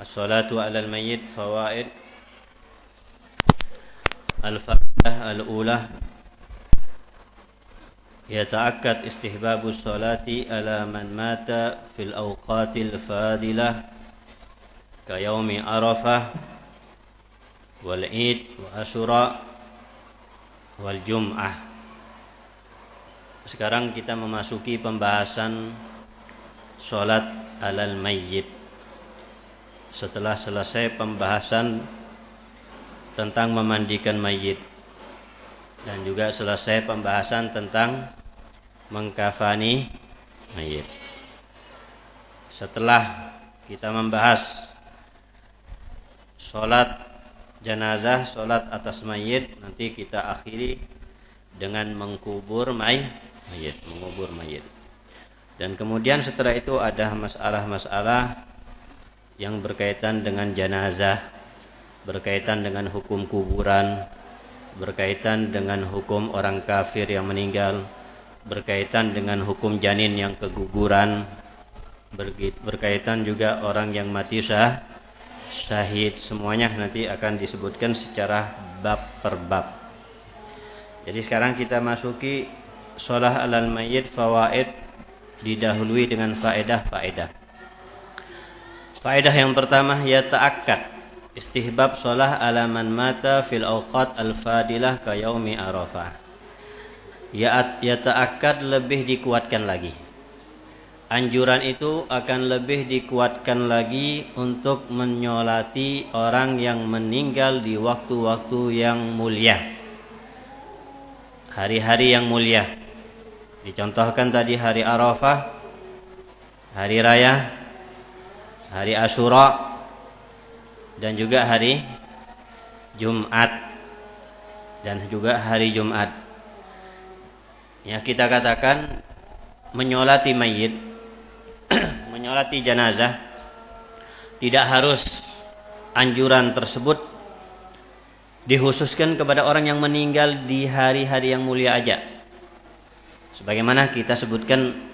الصلاة على الميت فوائد الفائدة الأولى يتأكد استحباب الصلاة على من مات في الأوقات الفاضلة كيوم عرفة والعيد وأشراء والجمعة Sekarang kita memasuki pembahasan sholat alal mayyit. Setelah selesai pembahasan tentang memandikan mayit dan juga selesai pembahasan tentang mengkafani mayit. Setelah kita membahas sholat jenazah, sholat atas mayit, nanti kita akhiri dengan mengkubur mayit, mengubur mayit. Dan kemudian setelah itu ada masalah-masalah yang berkaitan dengan jenazah, berkaitan dengan hukum kuburan, berkaitan dengan hukum orang kafir yang meninggal, berkaitan dengan hukum janin yang keguguran, berkaitan juga orang yang mati sah, syahid, semuanya nanti akan disebutkan secara bab per bab. Jadi sekarang kita masuki sholah alal mayyid fawaid didahului dengan faedah-faedah. Faedah yang pertama ya ta'akkad istihbab sholah ala man mata fil awqat al-fadilah ka yaumi arafah. Ya, ya lebih dikuatkan lagi. Anjuran itu akan lebih dikuatkan lagi untuk menyolati orang yang meninggal di waktu-waktu yang mulia. Hari-hari yang mulia. Dicontohkan tadi hari Arafah, hari raya, hari Asyura, dan juga hari Jumat dan juga hari Jumat. Ya kita katakan menyolati mayit, menyolati jenazah tidak harus anjuran tersebut dikhususkan kepada orang yang meninggal di hari-hari yang mulia aja. Sebagaimana kita sebutkan,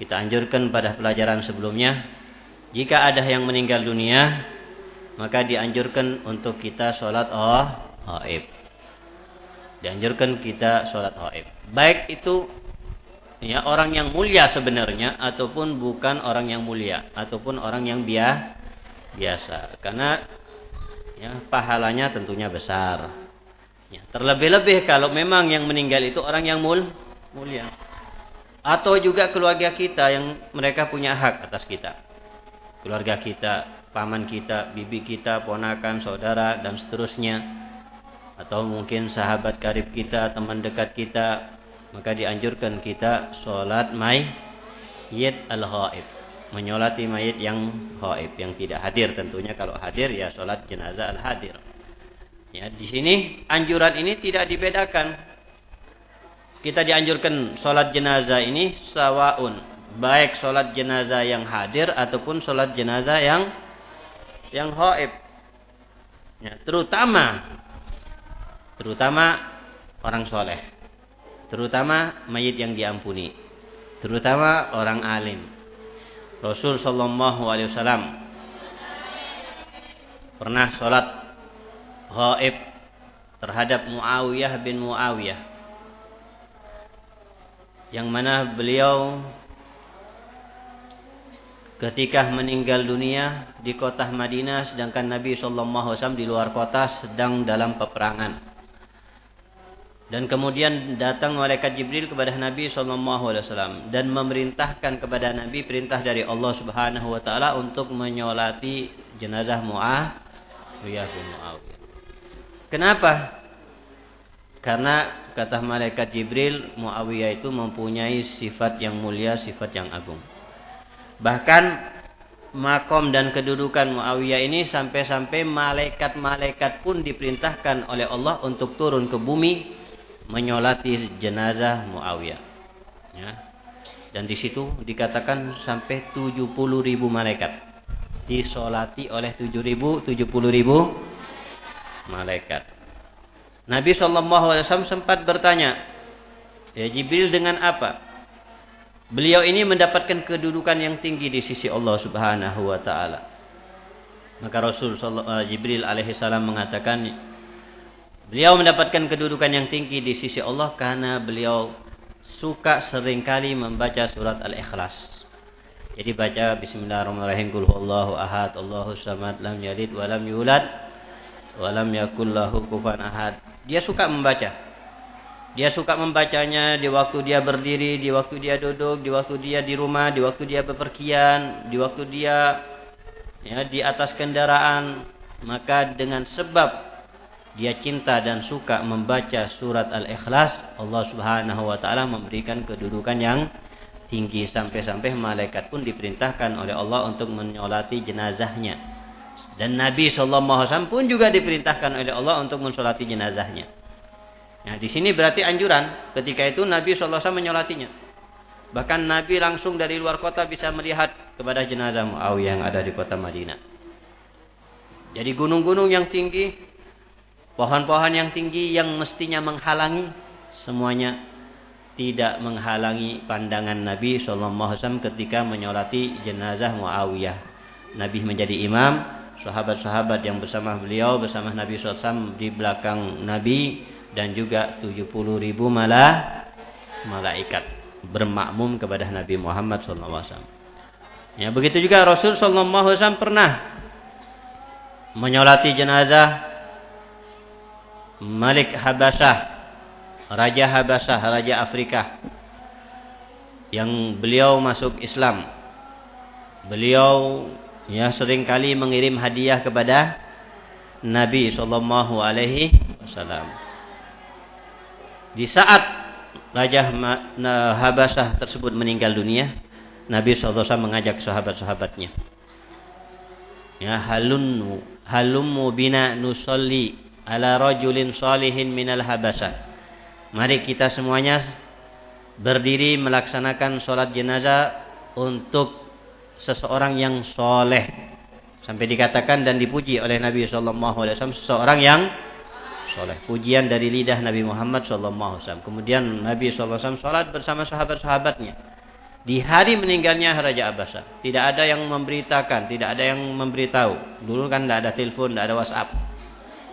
kita anjurkan pada pelajaran sebelumnya, jika ada yang meninggal dunia, maka dianjurkan untuk kita sholat oh haib. Dianjurkan kita sholat haib. Baik itu ya orang yang mulia sebenarnya ataupun bukan orang yang mulia ataupun orang yang biasa biasa karena ya pahalanya tentunya besar. Ya, terlebih-lebih kalau memang yang meninggal itu orang yang mul mulia atau juga keluarga kita yang mereka punya hak atas kita. Keluarga kita paman kita, bibi kita, ponakan, saudara, dan seterusnya. Atau mungkin sahabat karib kita, teman dekat kita. Maka dianjurkan kita sholat mayyit al-haib. Menyolati mayit yang haib, yang tidak hadir tentunya. Kalau hadir ya sholat jenazah al-hadir. Ya, di sini anjuran ini tidak dibedakan. Kita dianjurkan sholat jenazah ini sawaun. Baik sholat jenazah yang hadir ataupun sholat jenazah yang yang haib. Ya, terutama terutama orang soleh. Terutama mayit yang diampuni. Terutama orang alim. Rasul sallallahu alaihi wasallam pernah sholat haib terhadap Muawiyah bin Muawiyah yang mana beliau ketika meninggal dunia di kota Madinah sedangkan Nabi Shallallahu Alaihi Wasallam di luar kota sedang dalam peperangan. Dan kemudian datang malaikat Jibril kepada Nabi Shallallahu Alaihi Wasallam dan memerintahkan kepada Nabi perintah dari Allah Subhanahu Wa Taala untuk menyolati jenazah Muawiyah bin Muawiyah. Kenapa? Karena kata malaikat Jibril Muawiyah itu mempunyai sifat yang mulia, sifat yang agung. Bahkan makom dan kedudukan Muawiyah ini sampai-sampai malaikat-malaikat pun diperintahkan oleh Allah untuk turun ke bumi menyolati jenazah Muawiyah. Ya. Dan di situ dikatakan sampai 70 ribu malaikat disolati oleh 7 ribu, 70 ribu malaikat. Nabi SAW sempat bertanya, ya Jibril dengan apa? Beliau ini mendapatkan kedudukan yang tinggi di sisi Allah Subhanahu wa taala. Maka Rasul eh, Jibril alaihissalam mengatakan beliau mendapatkan kedudukan yang tinggi di sisi Allah karena beliau suka sering kali membaca surat Al-Ikhlas. Jadi baca Bismillahirrahmanirrahim Qul huwallahu ahad Allahu samad lam yalid wa yulad wa yakul lahu kufuwan ahad. Dia suka membaca. Dia suka membacanya di waktu dia berdiri, di waktu dia duduk, di waktu dia di rumah, di waktu dia bepergian, di waktu dia ya di atas kendaraan. Maka dengan sebab dia cinta dan suka membaca surat Al-Ikhlas, Allah Subhanahu wa taala memberikan kedudukan yang tinggi sampai-sampai malaikat pun diperintahkan oleh Allah untuk menyolati jenazahnya. Dan Nabi SAW pun juga diperintahkan oleh Allah untuk mensolati jenazahnya. Nah, di sini berarti anjuran. Ketika itu Nabi SAW menyolatinya. Bahkan Nabi langsung dari luar kota bisa melihat kepada jenazah Muawiyah yang ada di kota Madinah. Jadi gunung-gunung yang tinggi Pohon-pohon yang tinggi yang mestinya menghalangi semuanya tidak menghalangi pandangan Nabi SAW ketika menyolati jenazah Muawiyah. Nabi menjadi imam, sahabat-sahabat yang bersama beliau bersama Nabi SAW di belakang Nabi dan juga 70 ribu malah malaikat bermakmum kepada Nabi Muhammad SAW. Ya begitu juga Rasul SAW pernah menyolati jenazah Malik Habasah, Raja Habasah, Raja Afrika. Yang beliau masuk Islam. Beliau ya sering kali mengirim hadiah kepada Nabi sallallahu alaihi wasallam. Di saat Raja Habasah tersebut meninggal dunia, Nabi SAW mengajak sahabat-sahabatnya. Ya halun halummu bina nusalli ala rajulin salihin minal habasah. Mari kita semuanya berdiri melaksanakan sholat jenazah untuk seseorang yang soleh. Sampai dikatakan dan dipuji oleh Nabi SAW seseorang yang soleh. Pujian dari lidah Nabi Muhammad SAW. Kemudian Nabi SAW sholat bersama sahabat-sahabatnya. Di hari meninggalnya Raja Abbasah. Tidak ada yang memberitakan, tidak ada yang memberitahu. Dulu kan tidak ada telepon, tidak ada WhatsApp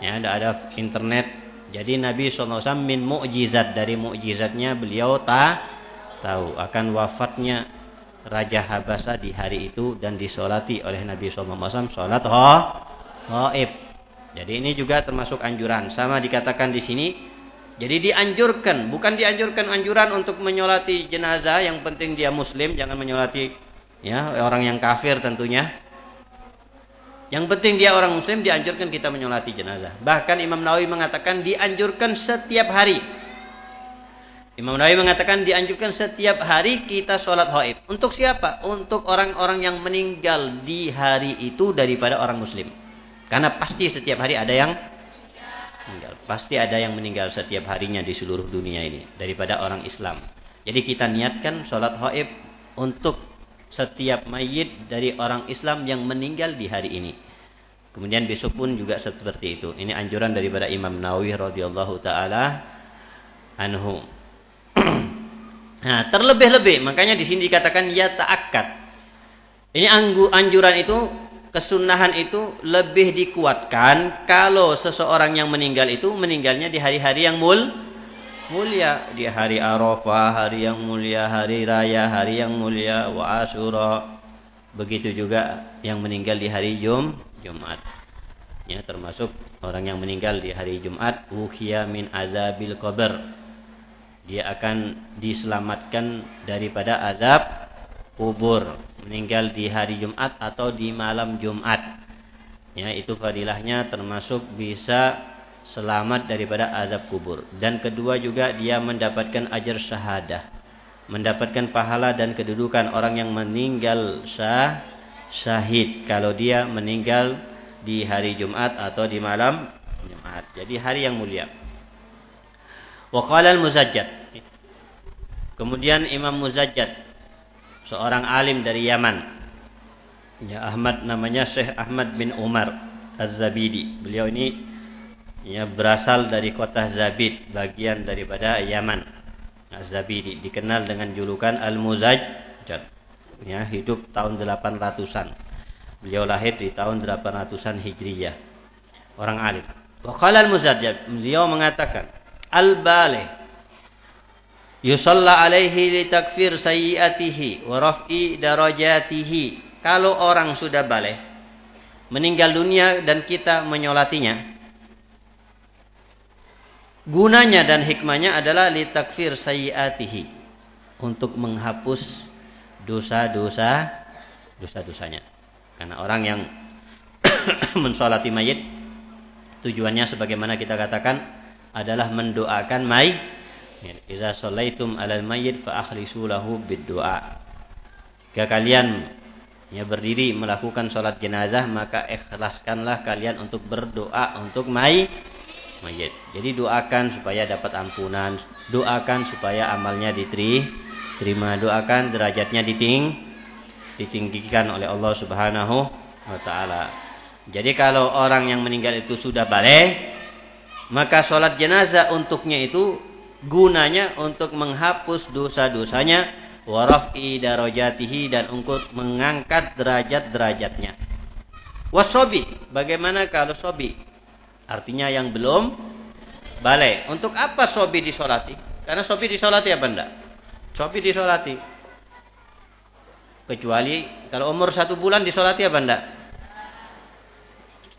ya tidak ada internet jadi Nabi SAW min mukjizat dari mukjizatnya beliau tak tahu akan wafatnya Raja Habasa di hari itu dan disolati oleh Nabi SAW sholat ho hoib jadi ini juga termasuk anjuran sama dikatakan di sini jadi dianjurkan bukan dianjurkan anjuran untuk menyolati jenazah yang penting dia muslim jangan menyolati ya orang yang kafir tentunya yang penting dia orang muslim dianjurkan kita menyolati jenazah. Bahkan Imam Nawawi mengatakan dianjurkan setiap hari. Imam Nawawi mengatakan dianjurkan setiap hari kita sholat haid. Untuk siapa? Untuk orang-orang yang meninggal di hari itu daripada orang muslim. Karena pasti setiap hari ada yang meninggal. Pasti ada yang meninggal setiap harinya di seluruh dunia ini. Daripada orang Islam. Jadi kita niatkan sholat haid untuk setiap mayit dari orang Islam yang meninggal di hari ini. Kemudian besok pun juga seperti itu. Ini anjuran daripada Imam Nawawi radhiyallahu taala anhu. nah, terlebih-lebih makanya di sini dikatakan ya ta'akkad. Ini anjuran itu kesunahan itu lebih dikuatkan kalau seseorang yang meninggal itu meninggalnya di hari-hari yang mul mulia di hari Arafah, hari yang mulia, hari raya, hari yang mulia, wa Asyura. Begitu juga yang meninggal di hari Jum, Jumat. Ya, termasuk orang yang meninggal di hari Jumat, uhiya min azabil qabr. Dia akan diselamatkan daripada azab kubur. Meninggal di hari Jumat atau di malam Jumat. Ya, itu fadilahnya termasuk bisa selamat daripada azab kubur. Dan kedua juga dia mendapatkan ajar syahadah. Mendapatkan pahala dan kedudukan orang yang meninggal sah, syahid. Kalau dia meninggal di hari Jumat atau di malam Jumat. Jadi hari yang mulia. Waqala al-Muzajjad. Kemudian Imam Muzajjad. Seorang alim dari Yaman. Ya Ahmad namanya Syekh Ahmad bin Umar Az-Zabidi. Beliau ini ya berasal dari kota Zabid, bagian daripada Yaman. Zabidi dikenal dengan julukan Al-Muzajjad. Ya, hidup tahun 800-an. Beliau lahir di tahun 800-an Hijriyah. Orang alim. Wa qala al-Muzajjad, beliau mengatakan, al-baligh yusalla alaihi li takfir sayyiatihi wa raf'i darajatihi. Kalau orang sudah balik meninggal dunia dan kita menyolatinya, gunanya dan hikmahnya adalah li takfir sayyiatihi untuk menghapus dosa-dosa dosa-dosanya. Karena orang yang mensolati mayit tujuannya sebagaimana kita katakan adalah mendoakan mayit. Idza shallaitum 'alal mayyit fa akhlisu lahu bid-du'a. Jika kalian ya berdiri melakukan sholat jenazah maka ikhlaskanlah kalian untuk berdoa untuk mayit. mayit. Jadi doakan supaya dapat ampunan, doakan supaya amalnya diterima, doakan derajatnya diting ditinggikan oleh Allah Subhanahu wa taala. Jadi kalau orang yang meninggal itu sudah balik, maka sholat jenazah untuknya itu gunanya untuk menghapus dosa-dosanya, warafi darajatihi dan untuk mengangkat derajat-derajatnya. Wasobi, bagaimana kalau sobi? Artinya yang belum balik. Untuk apa sobi disolati? Karena sobi disolati apa enggak? Sobi disolati. Kecuali kalau umur satu bulan disolati apa enggak?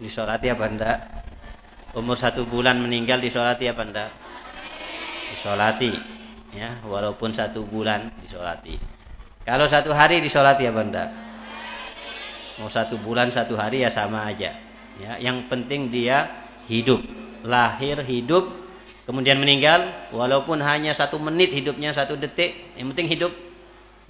Disolati apa enggak? Umur satu bulan meninggal disolati apa enggak? Disolati. Ya, walaupun satu bulan disolati. Kalau satu hari disolati apa enggak? Mau satu bulan satu hari ya sama aja. Ya, yang penting dia hidup, lahir hidup, kemudian meninggal, walaupun hanya satu menit hidupnya satu detik, yang penting hidup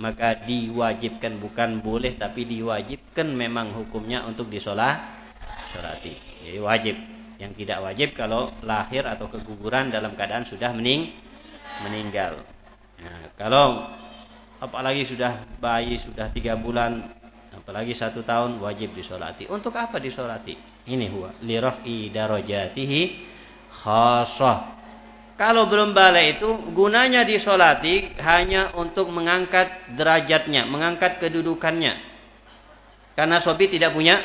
maka diwajibkan bukan boleh tapi diwajibkan memang hukumnya untuk disolat solati jadi wajib yang tidak wajib kalau lahir atau keguguran dalam keadaan sudah mening meninggal nah, kalau apalagi sudah bayi sudah tiga bulan apalagi satu tahun wajib disolati untuk apa disolati ini huwa lirafi darajatihi khasah kalau belum balik itu gunanya disolati hanya untuk mengangkat derajatnya, mengangkat kedudukannya. Karena sobi tidak punya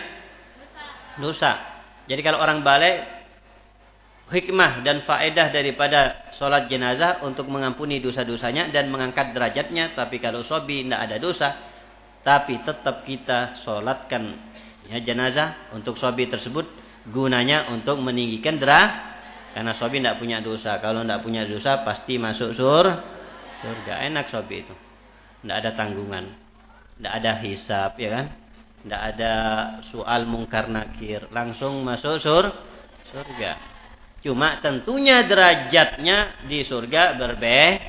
dosa. Jadi kalau orang balik, hikmah dan faedah daripada sholat jenazah untuk mengampuni dosa-dosanya dan mengangkat derajatnya. Tapi kalau sobi tidak ada dosa, tapi tetap kita sholatkan ya, jenazah untuk sobi tersebut gunanya untuk meninggikan derajat karena sobi tidak punya dosa. Kalau tidak punya dosa pasti masuk sur surga. Enak sobi itu. Tidak ada tanggungan. Tidak ada hisap ya kan. Tidak ada soal mungkar nakir. Langsung masuk sur surga. Cuma tentunya derajatnya di surga berbe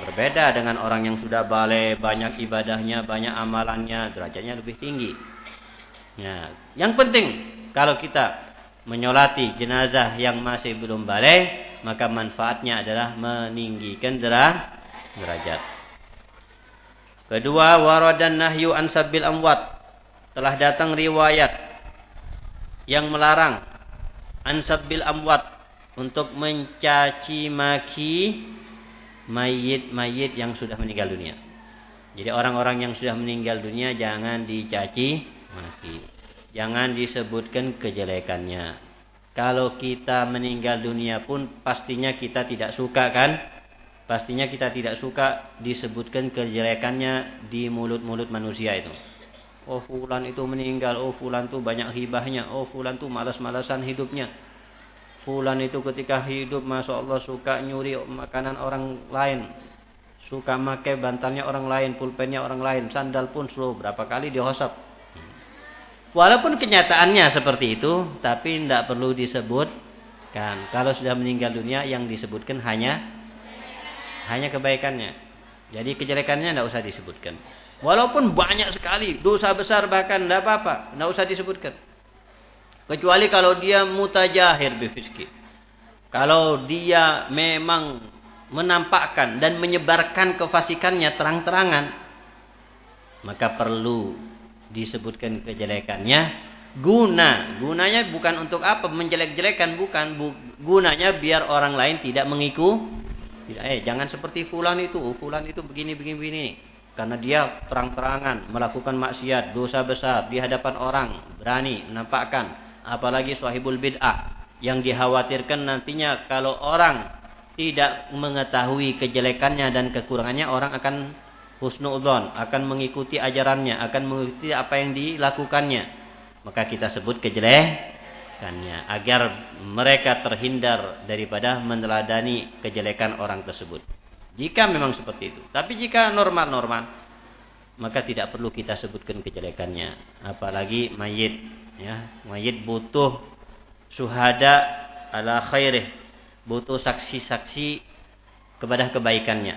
berbeda dengan orang yang sudah balik, banyak ibadahnya, banyak amalannya, derajatnya lebih tinggi. Ya, yang penting kalau kita menyolati jenazah yang masih belum balik, maka manfaatnya adalah meninggikan derajat. Kedua, waradan nahyu an sabil amwat. Telah datang riwayat yang melarang an sabil amwat untuk mencaci maki mayit-mayit yang sudah meninggal dunia. Jadi orang-orang yang sudah meninggal dunia jangan dicaci maki. Jangan disebutkan kejelekannya. Kalau kita meninggal dunia pun pastinya kita tidak suka kan? Pastinya kita tidak suka disebutkan kejelekannya di mulut-mulut manusia itu. Oh fulan itu meninggal, oh fulan itu banyak hibahnya, oh fulan itu malas-malasan hidupnya. Fulan itu ketika hidup Masya Allah suka nyuri makanan orang lain. Suka pakai bantalnya orang lain, pulpennya orang lain, sandal pun slow berapa kali dihosap Walaupun kenyataannya seperti itu, tapi tidak perlu disebutkan. Kalau sudah meninggal dunia, yang disebutkan hanya hanya kebaikannya. Jadi kejelekannya tidak usah disebutkan. Walaupun banyak sekali, dosa besar bahkan tidak apa-apa, tidak usah disebutkan. Kecuali kalau dia mutajahir bifiski. Kalau dia memang menampakkan dan menyebarkan kefasikannya terang-terangan, maka perlu disebutkan kejelekannya. Guna. Gunanya bukan untuk apa? Menjelek-jelekan bukan. Bu, gunanya biar orang lain tidak mengiku. Tidak eh jangan seperti fulan itu. Fulan itu begini begini begini. Karena dia terang-terangan melakukan maksiat, dosa besar di hadapan orang, berani menampakkan, apalagi sahibul bid'ah yang dikhawatirkan nantinya kalau orang tidak mengetahui kejelekannya dan kekurangannya, orang akan husnudzon, akan mengikuti ajarannya, akan mengikuti apa yang dilakukannya. Maka kita sebut kejelekannya agar mereka terhindar daripada meneladani kejelekan orang tersebut. Jika memang seperti itu. Tapi jika normal-normal, maka tidak perlu kita sebutkan kejelekannya. Apalagi mayit. Ya, mayit butuh suhada ala khairih. Butuh saksi-saksi kepada kebaikannya.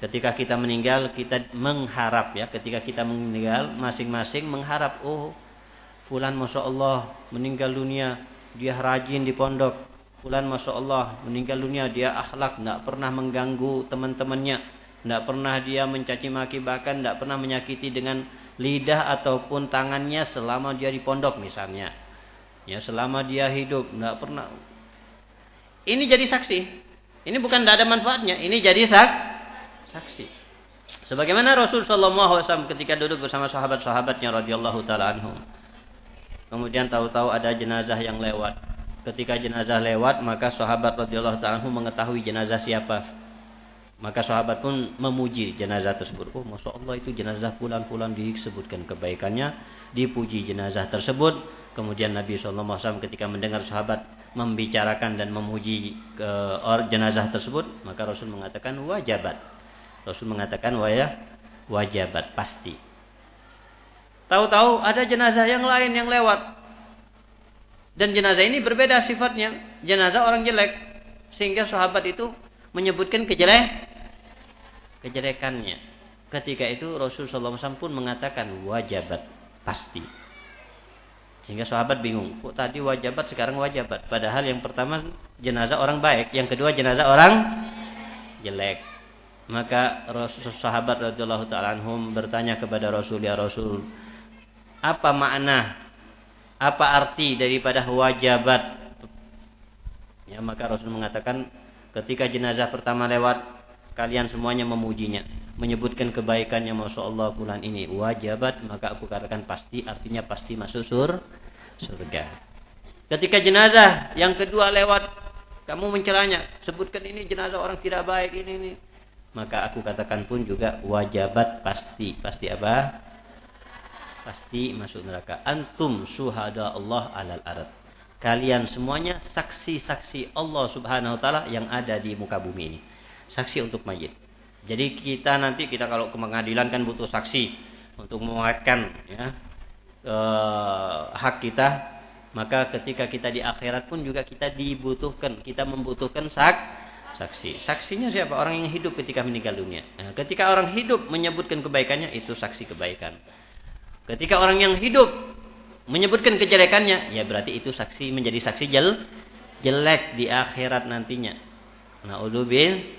Ketika kita meninggal, kita mengharap ya. Ketika kita meninggal, masing-masing mengharap. Oh, Fulan Masya Allah meninggal dunia. Dia rajin di pondok Fulan Masya Allah meninggal dunia dia akhlak tidak pernah mengganggu teman-temannya tidak pernah dia mencaci maki bahkan tidak pernah menyakiti dengan lidah ataupun tangannya selama dia di pondok misalnya. Ya selama dia hidup tidak pernah. Ini jadi saksi. Ini bukan tidak ada manfaatnya ini jadi sak saksi. Sebagaimana Rasul Shallallahu Alaihi Wasallam ketika duduk bersama sahabat-sahabatnya radhiyallahu taala anhum. Kemudian tahu-tahu ada jenazah yang lewat. Ketika jenazah lewat maka sahabat radhiyallahu taala mengetahui jenazah siapa maka sahabat pun memuji jenazah tersebut. Oh masya Allah itu jenazah pulan-pulan disebutkan kebaikannya. Dipuji jenazah tersebut. Kemudian Nabi SAW ketika mendengar sahabat membicarakan dan memuji ke jenazah tersebut maka Rasul mengatakan wajabat. Rasul mengatakan waya wajabat pasti. Tahu-tahu ada jenazah yang lain yang lewat. Dan jenazah ini berbeda sifatnya. Jenazah orang jelek. Sehingga sahabat itu menyebutkan kejelek kejelekannya. Ketika itu Rasul SAW pun mengatakan wajabat pasti. Sehingga sahabat bingung, kok tadi wajabat sekarang wajabat. Padahal yang pertama jenazah orang baik, yang kedua jenazah orang jelek. Maka Rasul sahabat radhiyallahu taala anhum bertanya kepada Rasul ya Rasul, apa makna apa arti daripada wajabat? Ya, maka Rasul mengatakan ketika jenazah pertama lewat, kalian semuanya memujinya, menyebutkan kebaikannya, masya Allah bulan ini wajabat, maka aku katakan pasti, artinya pasti masuk sur, surga. Ketika jenazah yang kedua lewat, kamu mencelanya, sebutkan ini jenazah orang tidak baik ini ini. Maka aku katakan pun juga wajabat pasti, pasti apa? pasti masuk neraka. Antum suhada Allah alal arad. Kalian semuanya saksi-saksi Allah Subhanahu wa taala yang ada di muka bumi ini. Saksi untuk mayit. Jadi kita nanti kita kalau ke pengadilan kan butuh saksi untuk menguatkan ya eh, hak kita. Maka ketika kita di akhirat pun juga kita dibutuhkan, kita membutuhkan sak saksi. Saksinya siapa? Orang yang hidup ketika meninggal dunia. Nah, ketika orang hidup menyebutkan kebaikannya itu saksi kebaikan. Ketika orang yang hidup menyebutkan kejelekannya, ya berarti itu saksi menjadi saksi jel, jelek di akhirat nantinya. Nah, ulubin,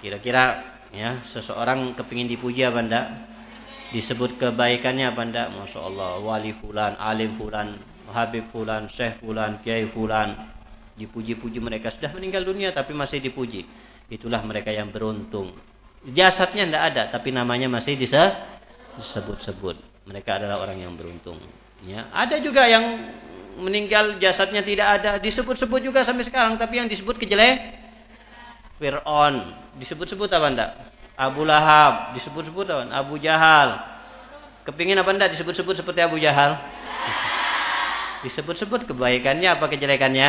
kira-kira ya seseorang kepingin dipuji apa enggak? Disebut kebaikannya apa enggak? Masya Allah, wali fulan, alim fulan, habib fulan, syekh fulan, kiai fulan. Dipuji-puji mereka sudah meninggal dunia tapi masih dipuji. Itulah mereka yang beruntung. Jasadnya tidak ada tapi namanya masih disebut-sebut. Mereka adalah orang yang beruntung. Ya, ada juga yang meninggal jasadnya tidak ada, disebut-sebut juga sampai sekarang, tapi yang disebut kejelek Fir'aun, disebut-sebut apa enggak? Abu Lahab, disebut-sebut apa? Abu Jahal. Kepingin apa enggak disebut-sebut seperti Abu Jahal? Disebut-sebut kebaikannya apa kejelekannya?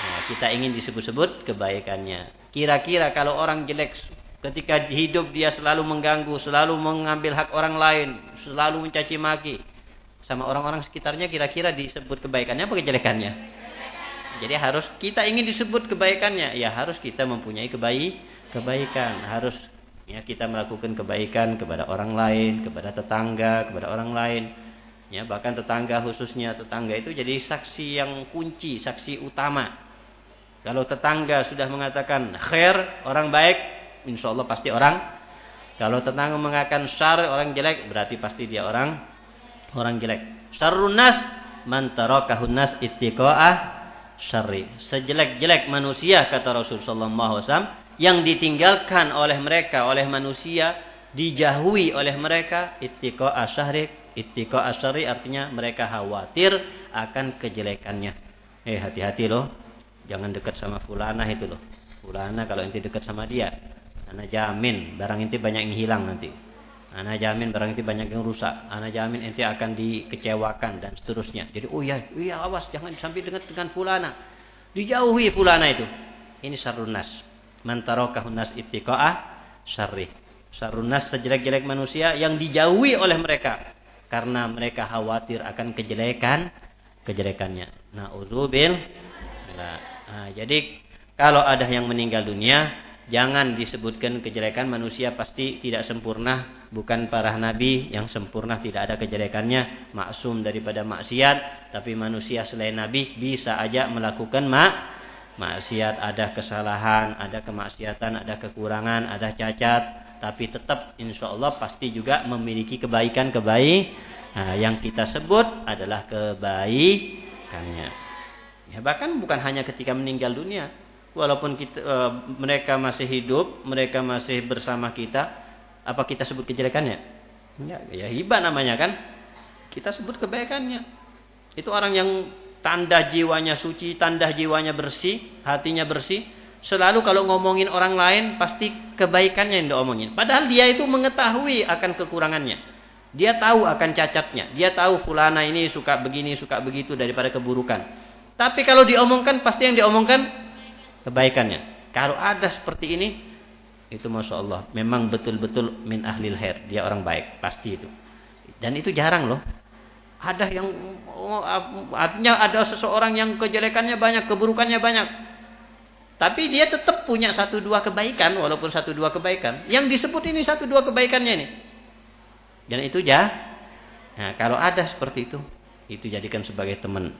Nah, kita ingin disebut-sebut kebaikannya. Kira-kira kalau orang jelek Ketika hidup dia selalu mengganggu, selalu mengambil hak orang lain, selalu mencaci maki. Sama orang-orang sekitarnya kira-kira disebut kebaikannya apa kejelekannya? Jadi harus kita ingin disebut kebaikannya, ya harus kita mempunyai kebaik kebaikan, harus ya kita melakukan kebaikan kepada orang lain, kepada tetangga, kepada orang lain. Ya, bahkan tetangga khususnya tetangga itu jadi saksi yang kunci, saksi utama. Kalau tetangga sudah mengatakan khair, orang baik, insya Allah pasti orang. Kalau tetangga mengatakan syar orang jelek, berarti pasti dia orang orang jelek. Syarrun nas man tarakahun syarri. Sejelek-jelek manusia kata Rasul sallallahu alaihi wasallam yang ditinggalkan oleh mereka oleh manusia dijauhi oleh mereka ittiqa asyahri ittiqa asyari artinya mereka khawatir akan kejelekannya. Eh hati-hati loh. Jangan dekat sama fulana itu loh. Fulana kalau inti dekat sama dia. Anak jamin barang inti banyak yang hilang nanti anak jamin barang inti banyak yang rusak. Anak jamin inti akan dikecewakan dan seterusnya. Jadi oh ya iya awas jangan sampai dekat dengan fulana. Dijauhi fulana itu. Ini sarunas mantarokahun nas ittiqa'ah syarri sarunas sejelek-jelek manusia yang dijauhi oleh mereka. Karena mereka khawatir akan kejelekan kejelekannya. Nah, uzubil. Nah, jadi kalau ada yang meninggal dunia, jangan disebutkan kejelekan manusia pasti tidak sempurna, bukan para nabi yang sempurna tidak ada kejelekannya, maksum daripada maksiat, tapi manusia selain nabi bisa aja melakukan mak maksiat, ada kesalahan, ada kemaksiatan, ada kekurangan, ada cacat, tapi tetap insya Allah pasti juga memiliki kebaikan-kebaikan nah, yang kita sebut adalah kebaikannya. Ya, bahkan bukan hanya ketika meninggal dunia, walaupun kita, e, mereka masih hidup, mereka masih bersama kita, apa kita sebut kejelekannya? Ya, ya hibah namanya kan. Kita sebut kebaikannya. Itu orang yang tanda jiwanya suci, tanda jiwanya bersih, hatinya bersih, Selalu kalau ngomongin orang lain pasti kebaikannya yang diomongin. Padahal dia itu mengetahui akan kekurangannya. Dia tahu akan cacatnya. Dia tahu fulana ini suka begini, suka begitu daripada keburukan. Tapi kalau diomongkan pasti yang diomongkan kebaikannya. Kalau ada seperti ini, itu masya Allah. Memang betul-betul min ahlil her. Dia orang baik. Pasti itu. Dan itu jarang loh. Ada yang oh, artinya ada seseorang yang kejelekannya banyak, keburukannya banyak. Tapi dia tetap punya satu dua kebaikan, walaupun satu dua kebaikan. Yang disebut ini satu dua kebaikannya ini. Dan itu ya. Nah, kalau ada seperti itu, itu jadikan sebagai teman.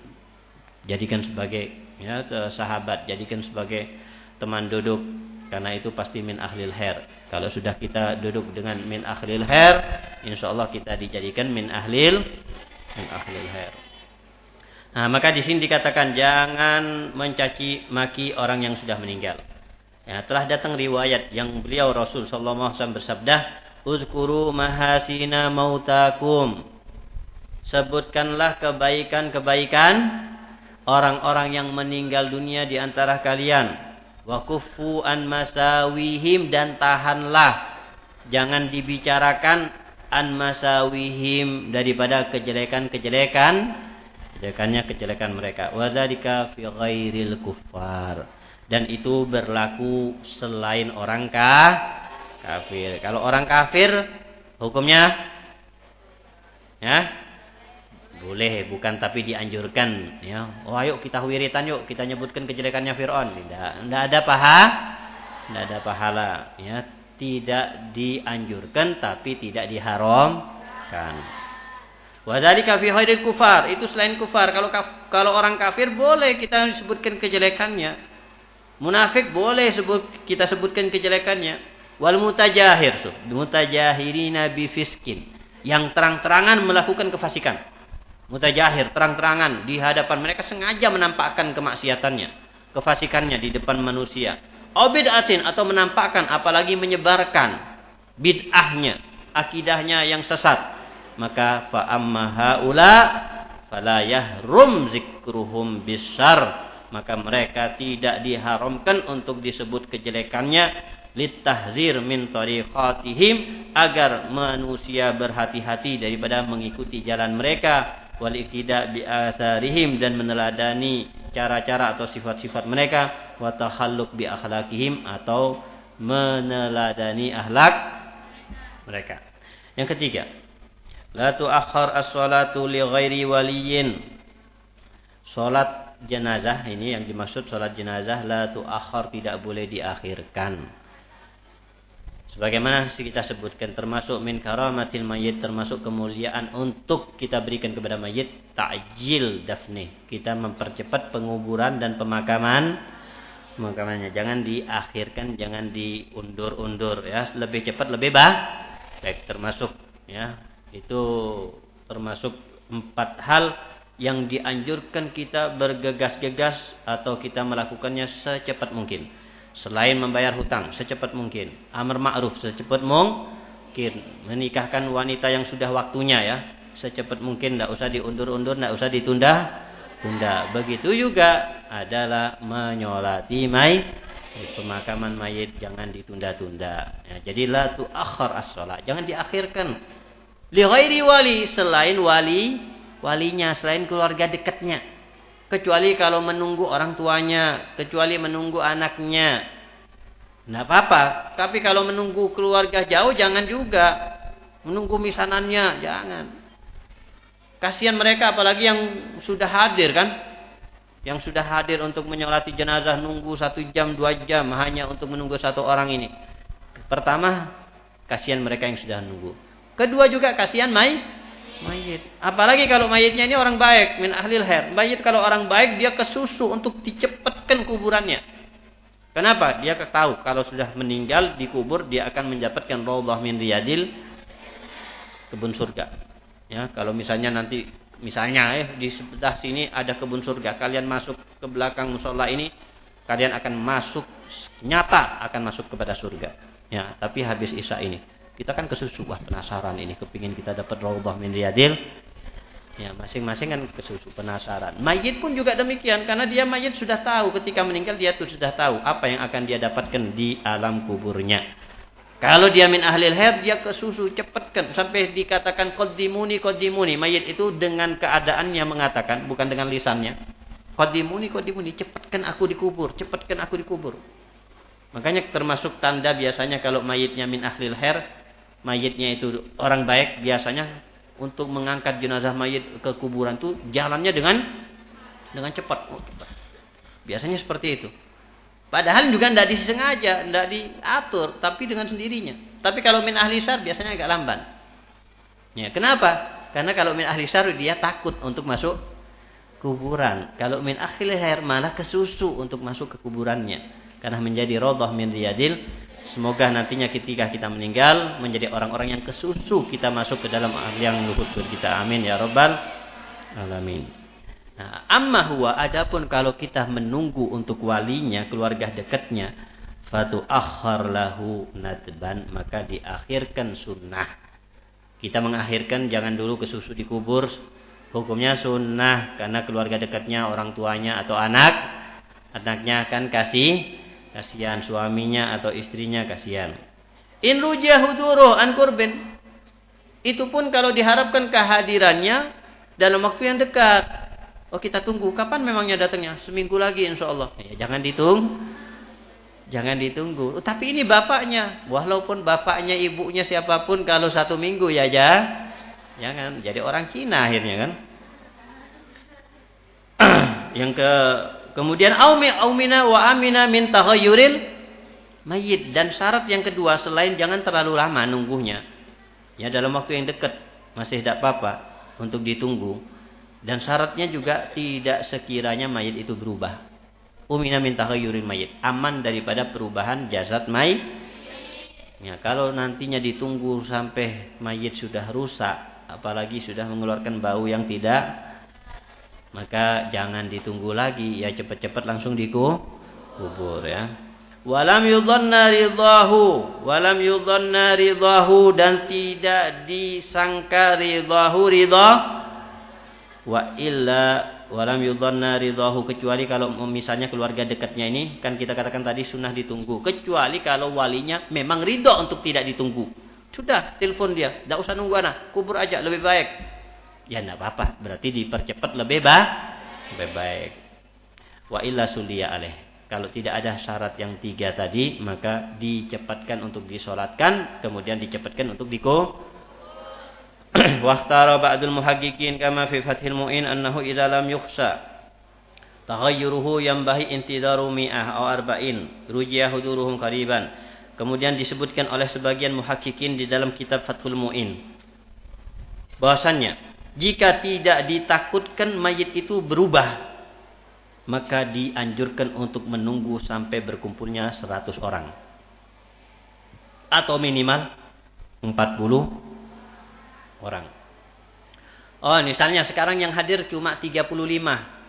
Jadikan sebagai ya, sahabat, jadikan sebagai teman duduk. Karena itu pasti min ahlil her. Kalau sudah kita duduk dengan min ahlil her, insya Allah kita dijadikan min ahlil min ahlil her. Nah, maka di sini dikatakan jangan mencaci maki orang yang sudah meninggal. Ya, telah datang riwayat yang beliau Rasul sallallahu alaihi wasallam bersabda, "Uzkuru mahasina mautakum." Sebutkanlah kebaikan-kebaikan orang-orang yang meninggal dunia di antara kalian. Wa kufu an masawihim dan tahanlah. Jangan dibicarakan an masawihim daripada kejelekan-kejelekan kejelekannya kejelekan mereka. Wadzalika fi ghairil kuffar. Dan itu berlaku selain orang kah? kafir. Kalau orang kafir hukumnya? Ya boleh bukan tapi dianjurkan ya oh ayo kita wiritan yuk kita nyebutkan kejelekannya Firaun tidak tidak ada paha tidak ada pahala ya tidak dianjurkan tapi tidak diharamkan Wadhalika fi khairil kufar. Itu selain kufar. Kalau kalau orang kafir boleh kita sebutkan kejelekannya. Munafik boleh sebut kita sebutkan kejelekannya. Wal mutajahir. Mutajahirina bifiskin. Yang terang-terangan melakukan kefasikan. Mutajahir, terang-terangan di hadapan mereka sengaja menampakkan kemaksiatannya, kefasikannya di depan manusia. Obid'atin atau menampakkan apalagi menyebarkan bid'ahnya, akidahnya yang sesat. Maka fa amma haula fala yahrum zikruhum bisar. Maka mereka tidak diharamkan untuk disebut kejelekannya litahzir min tariqatihim agar manusia berhati-hati daripada mengikuti jalan mereka wal iktida bi asarihim dan meneladani cara-cara atau sifat-sifat mereka wa takhalluq bi akhlaqihim atau meneladani akhlak mereka. Yang ketiga, La tu'akhkhar as-salatu li ghairi waliyin. Salat jenazah ini yang dimaksud salat jenazah la tu'akhkhar tidak boleh diakhirkan. Sebagaimana kita sebutkan termasuk min karamatil mayit termasuk kemuliaan untuk kita berikan kepada mayit ta'jil dafni. Kita mempercepat penguburan dan pemakaman pemakamannya. Jangan diakhirkan, jangan diundur-undur ya. Lebih cepat lebih baik termasuk ya itu termasuk empat hal yang dianjurkan kita bergegas-gegas atau kita melakukannya secepat mungkin. Selain membayar hutang secepat mungkin, amar ma'ruf secepat mung, mungkin. Menikahkan wanita yang sudah waktunya ya. Secepat mungkin tidak usah diundur-undur tidak usah ditunda tunda begitu juga adalah menyolati mai pemakaman mayit jangan ditunda-tunda. Ya, jadi la akhar as-salat. Jangan diakhirkan. Li wali selain wali walinya selain keluarga dekatnya kecuali kalau menunggu orang tuanya kecuali menunggu anaknya Tidak apa-apa. Tapi kalau menunggu keluarga jauh jangan juga. Menunggu misanannya jangan. Kasihan mereka apalagi yang sudah hadir kan. Yang sudah hadir untuk menyolati jenazah nunggu satu jam dua jam hanya untuk menunggu satu orang ini. Pertama kasihan mereka yang sudah nunggu. Kedua juga kasihan mai mayit. Apalagi kalau mayitnya ini orang baik min ahlil her. Mayit kalau orang baik dia kesusu untuk dicepatkan kuburannya. Kenapa? Dia tahu kalau sudah meninggal dikubur dia akan mendapatkan raudhah min riyadil kebun surga. Ya, kalau misalnya nanti misalnya eh di sebelah sini ada kebun surga, kalian masuk ke belakang musola ini, kalian akan masuk nyata akan masuk kepada surga. Ya, tapi habis Isya ini kita kan kesusu wah penasaran ini kepingin kita dapat raudhah min riyadil Ya, masing-masing kan kesusu penasaran. Mayit pun juga demikian karena dia mayit sudah tahu ketika meninggal dia tuh sudah tahu apa yang akan dia dapatkan di alam kuburnya. Kalau dia min ahli her dia kesusu cepatkan sampai dikatakan qaddimuni qaddimuni. Mayit itu dengan keadaannya mengatakan bukan dengan lisannya. Qaddimuni qaddimuni cepatkan aku dikubur, cepatkan aku dikubur. Makanya termasuk tanda biasanya kalau mayitnya min ahli her, mayitnya itu orang baik biasanya untuk mengangkat jenazah mayit ke kuburan itu jalannya dengan dengan cepat. Oh, Biasanya seperti itu. Padahal juga tidak disengaja, tidak diatur, tapi dengan sendirinya. Tapi kalau min ahli sar biasanya agak lamban. Ya, kenapa? Karena kalau min ahli sar dia takut untuk masuk kuburan. Kalau min ahli hair malah kesusu untuk masuk ke kuburannya. Karena menjadi rodoh min riyadil Semoga nantinya ketika kita meninggal menjadi orang-orang yang kesusu kita masuk ke dalam yang luhur kita. Amin ya robbal alamin. Nah, amma huwa adapun kalau kita menunggu untuk walinya, keluarga dekatnya, fatu akhar lahu nadban, maka diakhirkan sunnah. Kita mengakhirkan jangan dulu kesusu dikubur. Hukumnya sunnah karena keluarga dekatnya orang tuanya atau anak anaknya akan kasih kasihan suaminya atau istrinya kasihan. In rujah huduruh an kurbin. Itu pun kalau diharapkan kehadirannya dalam waktu yang dekat. Oh kita tunggu. Kapan memangnya datangnya? Seminggu lagi insya Allah. Ya, jangan ditunggu. Jangan ditunggu. Oh, tapi ini bapaknya. Walaupun bapaknya, ibunya, siapa pun. Kalau satu minggu ya aja. Jangan. Jadi orang Cina akhirnya kan. yang ke Kemudian aumina wa amina min tahayyuril mayit dan syarat yang kedua selain jangan terlalu lama nunggunya. Ya dalam waktu yang dekat masih tidak apa-apa untuk ditunggu. Dan syaratnya juga tidak sekiranya mayit itu berubah. Umina min tahayyuril mayit, aman daripada perubahan jasad mayit. Ya, kalau nantinya ditunggu sampai mayit sudah rusak, apalagi sudah mengeluarkan bau yang tidak maka jangan ditunggu lagi ya cepat-cepat langsung dikubur ya. Walam yudhanna ridahu walam yudhanna ridahu dan tidak disangka ridahu ridha wa illa walam yudhanna ridahu kecuali kalau misalnya keluarga dekatnya ini kan kita katakan tadi sunnah ditunggu kecuali kalau walinya memang ridho untuk tidak ditunggu. Sudah telepon dia tidak usah nunggu anak kubur aja lebih baik ya tidak apa-apa. Berarti dipercepat lebih baik. Lebih baik. Wa illa suliya alaih. Kalau tidak ada syarat yang tiga tadi, maka dicepatkan untuk disolatkan, kemudian dicepatkan untuk diko. Wahtara ba'dul muhaqqiqin kama fi Fathil Mu'in annahu idza lam yukhsa taghayyuruhu yanbahi intidaru mi'ah aw arba'in rujiya huduruhum qariban. Kemudian disebutkan oleh sebagian muhaqqiqin di dalam kitab Fathul Mu'in bahwasannya jika tidak ditakutkan mayit itu berubah, maka dianjurkan untuk menunggu sampai berkumpulnya 100 orang. Atau minimal 40 orang. Oh, misalnya sekarang yang hadir cuma 35.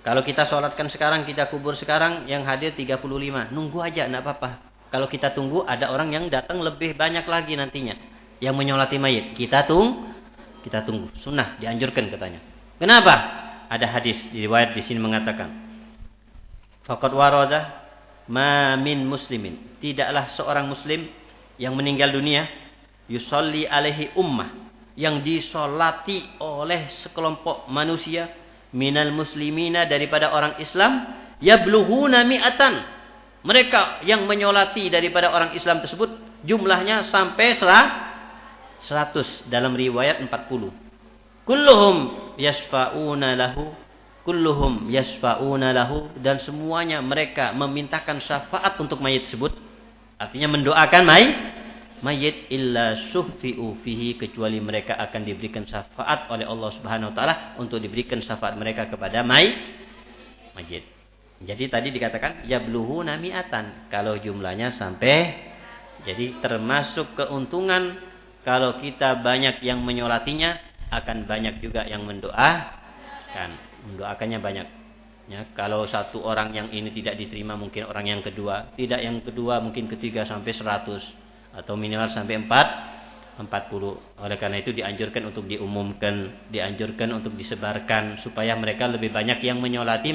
Kalau kita sholatkan sekarang, kita kubur sekarang, yang hadir 35. Nunggu aja, enggak apa-apa. Kalau kita tunggu ada orang yang datang lebih banyak lagi nantinya yang menyolati mayit. Kita tunggu, kita tunggu. Sunnah dianjurkan katanya. Kenapa? Ada hadis di riwayat di sini mengatakan, Fakat warada ma min muslimin. Tidaklah seorang muslim yang meninggal dunia yusolli alaihi ummah yang disolati oleh sekelompok manusia minal muslimina daripada orang Islam yabluhuna mi'atan mereka yang menyolati daripada orang Islam tersebut jumlahnya sampai 100 dalam riwayat 40. Kulluhum yasfa'una lahu kulluhum yasfa'una lahu dan semuanya mereka memintakan syafaat untuk mayit tersebut. Artinya mendoakan mayit mayit illa sufi'u fihi kecuali mereka akan diberikan syafaat oleh Allah Subhanahu wa taala untuk diberikan syafaat mereka kepada mayit mayit. Jadi tadi dikatakan yabluhu namiatan kalau jumlahnya sampai jadi termasuk keuntungan kalau kita banyak yang menyolatinya akan banyak juga yang mendoakan. Mendoakannya banyak. Ya kalau satu orang yang ini tidak diterima mungkin orang yang kedua. Tidak yang kedua mungkin ketiga sampai 100 atau minimal sampai 4 40 oleh karena itu dianjurkan untuk diumumkan dianjurkan untuk disebarkan supaya mereka lebih banyak yang menyolati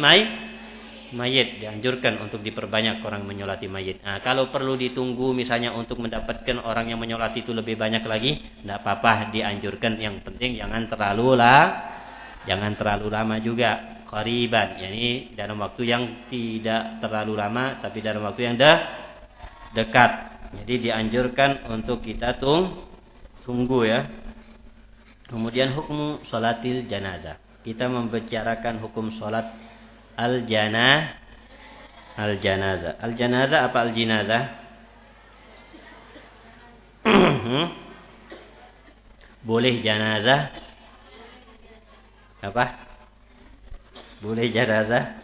mayit dianjurkan untuk diperbanyak orang menyolati mayit. Nah, kalau perlu ditunggu misalnya untuk mendapatkan orang yang menyolati itu lebih banyak lagi, tidak apa-apa dianjurkan. Yang penting jangan terlalu lah, jangan terlalu lama juga. Koriban, ini dalam waktu yang tidak terlalu lama, tapi dalam waktu yang dah dekat. Jadi dianjurkan untuk kita tung, tunggu ya. Kemudian hukum sholatil janazah. Kita membicarakan hukum sholat al janah al janazah. Al janazah apa al jinazah? Hmm? Boleh janazah? Apa? Boleh janazah?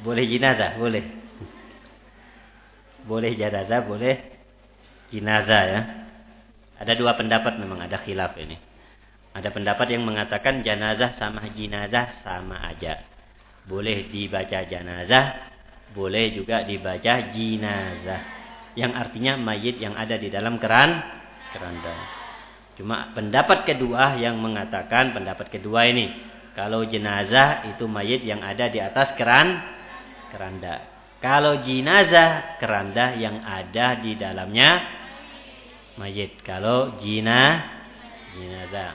Boleh jenazah, boleh. Boleh jenazah, boleh jenazah ya. Ada dua pendapat memang ada khilaf ini. Ada pendapat yang mengatakan jenazah sama jenazah sama aja. Boleh dibaca janazah, boleh juga dibaca jinazah. Yang artinya mayit yang ada di dalam keran keranda. Cuma pendapat kedua yang mengatakan pendapat kedua ini, kalau jenazah itu mayit yang ada di atas keran keranda. Kalau jinazah keranda yang ada di dalamnya mayit. Kalau jina jenazah.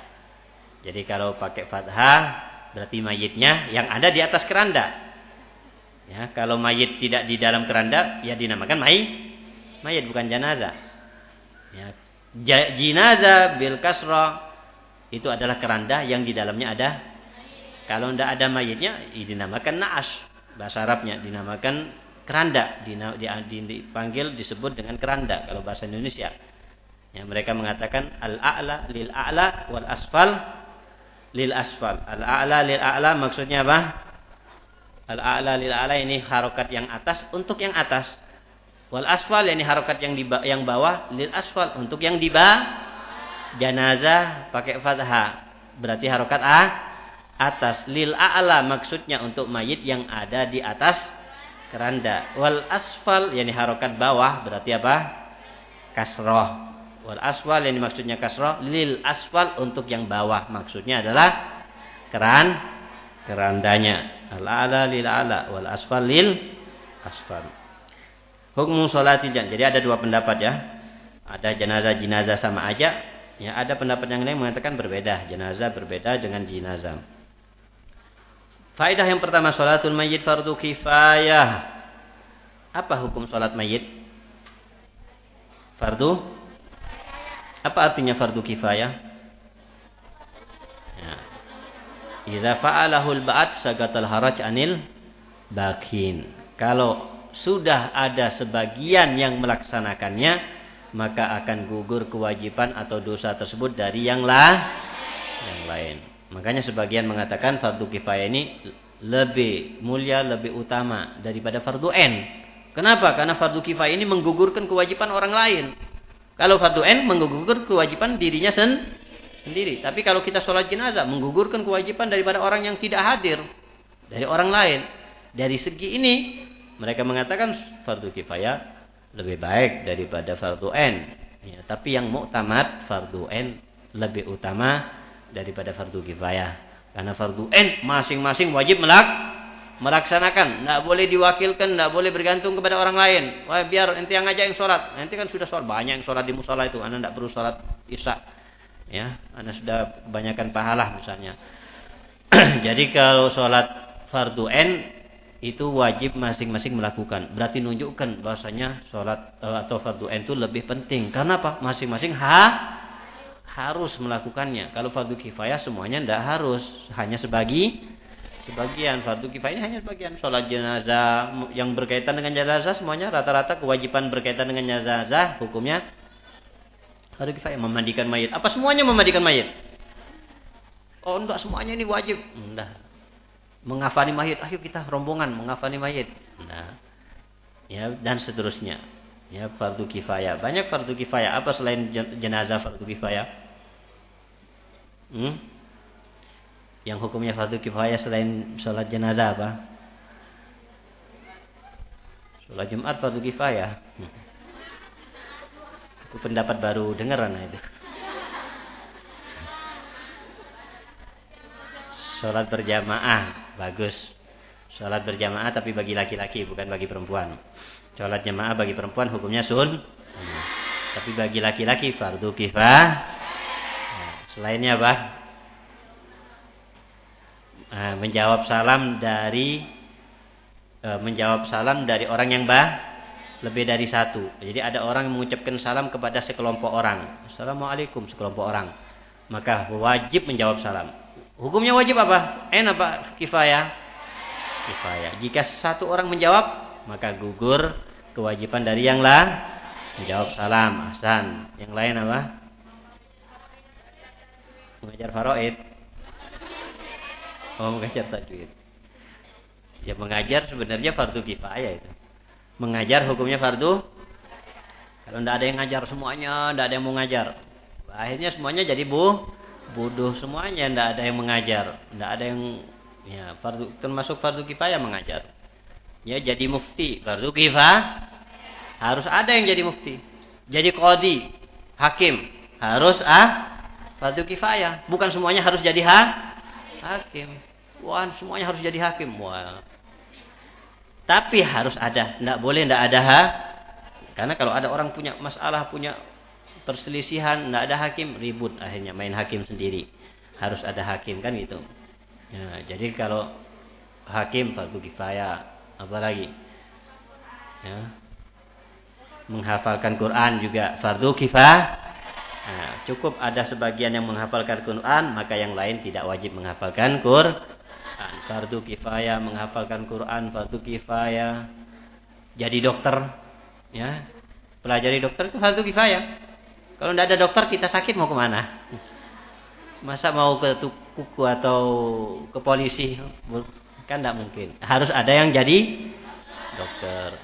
Jadi kalau pakai fathah Berarti mayitnya yang ada di atas keranda. Ya, kalau mayit tidak di dalam keranda, ya dinamakan mayit. Mayit bukan jenazah. Ya, jenazah bil kasra itu adalah keranda yang di dalamnya ada. Kalau tidak ada mayitnya, dinamakan naas. Bahasa Arabnya dinamakan keranda. Dipanggil disebut dengan keranda kalau bahasa Indonesia. Ya, mereka mengatakan al-a'la lil a'la wal asfal lil asfal. Al-a'la lil a'la maksudnya apa? Al-a'la lil a'la ini harokat yang atas untuk yang atas. Wal asfal ini harokat yang di yang bawah lil asfal untuk yang di bawah. Janazah pakai fathah. Berarti harokat A atas. Lil a'la maksudnya untuk mayit yang ada di atas keranda. Wal asfal yani harokat bawah berarti apa? Kasroh. Wal aswal yang maksudnya kasroh lil aswal untuk yang bawah maksudnya adalah keran kerandanya. Al ala lil ala wal asfal lil asfal. Hukum sholatil. Jadi ada dua pendapat ya. Ada jenazah jenazah sama aja. Ya ada pendapat yang lain mengatakan berbeda. Jenazah berbeda dengan jenazah. Faedah yang pertama sholatul mayyit fardu kifayah. Apa hukum sholat mayit? Fardu apa artinya fardu kifayah? Ya. Idza fa'alahul ba'at sagatal haraj anil bakin. Kalau sudah ada sebagian yang melaksanakannya, maka akan gugur kewajiban atau dosa tersebut dari yang lah yang lain. Makanya sebagian mengatakan fardu kifayah ini lebih mulia, lebih utama daripada fardu N. Kenapa? Karena fardu kifayah ini menggugurkan kewajiban orang lain. Kalau fardu ain menggugurkan kewajiban dirinya sen sendiri. Tapi kalau kita sholat jenazah menggugurkan kewajiban daripada orang yang tidak hadir dari orang lain. Dari segi ini mereka mengatakan fardu kifayah lebih baik daripada fardu N. Ya, tapi yang muktamad fardu N lebih utama daripada fardu kifayah. Karena fardu N masing-masing wajib melak melaksanakan. Tidak boleh diwakilkan, tidak boleh bergantung kepada orang lain. Wah, biar nanti yang ngajak yang sholat. Nanti kan sudah sholat. Banyak yang sholat di musola itu. Anda tidak perlu sholat isya. Ya, Anda sudah banyakkan pahala misalnya. Jadi kalau sholat fardu N itu wajib masing-masing melakukan. Berarti nunjukkan bahwasanya sholat eh, atau fardu N itu lebih penting. Karena apa? Masing-masing ha harus melakukannya. Kalau fardu kifayah semuanya tidak harus, hanya sebagi sebagian. Fardu kifayah hanya sebagian. Sholat jenazah yang berkaitan dengan jenazah semuanya rata-rata kewajiban berkaitan dengan jenazah hukumnya fardu kifayah memandikan mayat. Apa semuanya memandikan mayat? Oh enggak semuanya ini wajib. Enggak. Mengafani mayat, ayo kita rombongan mengafani mayat. Nah, ya dan seterusnya. Ya fardu kifayah. Banyak fardu kifayah. Apa selain jenazah fardu kifayah? Hmm? Yang hukumnya fardu kifayah selain sholat jenazah apa? Sholat Jumat fardu kifayah. Hmm. Itu pendapat baru dengaran itu. Sholat berjamaah bagus. Sholat berjamaah tapi bagi laki-laki bukan bagi perempuan. Sholat jamaah bagi perempuan hukumnya sun. Tapi bagi laki-laki fardu kifayah Selainnya apa? Nah, menjawab salam dari e, menjawab salam dari orang yang bah lebih dari satu. Jadi ada orang yang mengucapkan salam kepada sekelompok orang. Assalamualaikum sekelompok orang. Maka wajib menjawab salam. Hukumnya wajib apa? En apa? Kifayah. Kifayah. Jika satu orang menjawab, maka gugur kewajiban dari yang lah menjawab salam. Ahsan. Yang lain apa? mengajar faraid oh mengajar tajwid ya mengajar sebenarnya fardu kifayah itu. Mengajar hukumnya fardu. Kalau tidak ada yang ngajar semuanya tidak ada yang mau ngajar. Akhirnya semuanya jadi bu bodoh semuanya tidak ada yang mengajar. Tidak ada yang ya fardu termasuk fardu kifayah mengajar. Ya jadi mufti. Fardu kifayah. Harus ada yang jadi mufti. Jadi kodi hakim. Harus ah Fardu kifayah. Bukan semuanya harus jadi ha? Hakim. Wah, semuanya harus jadi hakim. Wah. Tapi harus ada. Tidak boleh tidak ada ha? Karena kalau ada orang punya masalah, punya perselisihan, tidak ada hakim, ribut akhirnya main hakim sendiri. Harus ada hakim kan gitu. Ya, jadi kalau hakim fardu kifayah, apalagi ya. Menghafalkan Quran juga fardu kifayah Nah, cukup ada sebagian yang menghafalkan Quran, maka yang lain tidak wajib menghafalkan Quran. Fardu kifayah menghafalkan Quran, fardu kifayah. Jadi dokter, ya. Pelajari dokter itu fardu kifayah. Kalau tidak ada dokter, kita sakit mau ke mana? Masa mau ke kuku atau ke polisi? Kan tidak mungkin. Harus ada yang jadi dokter.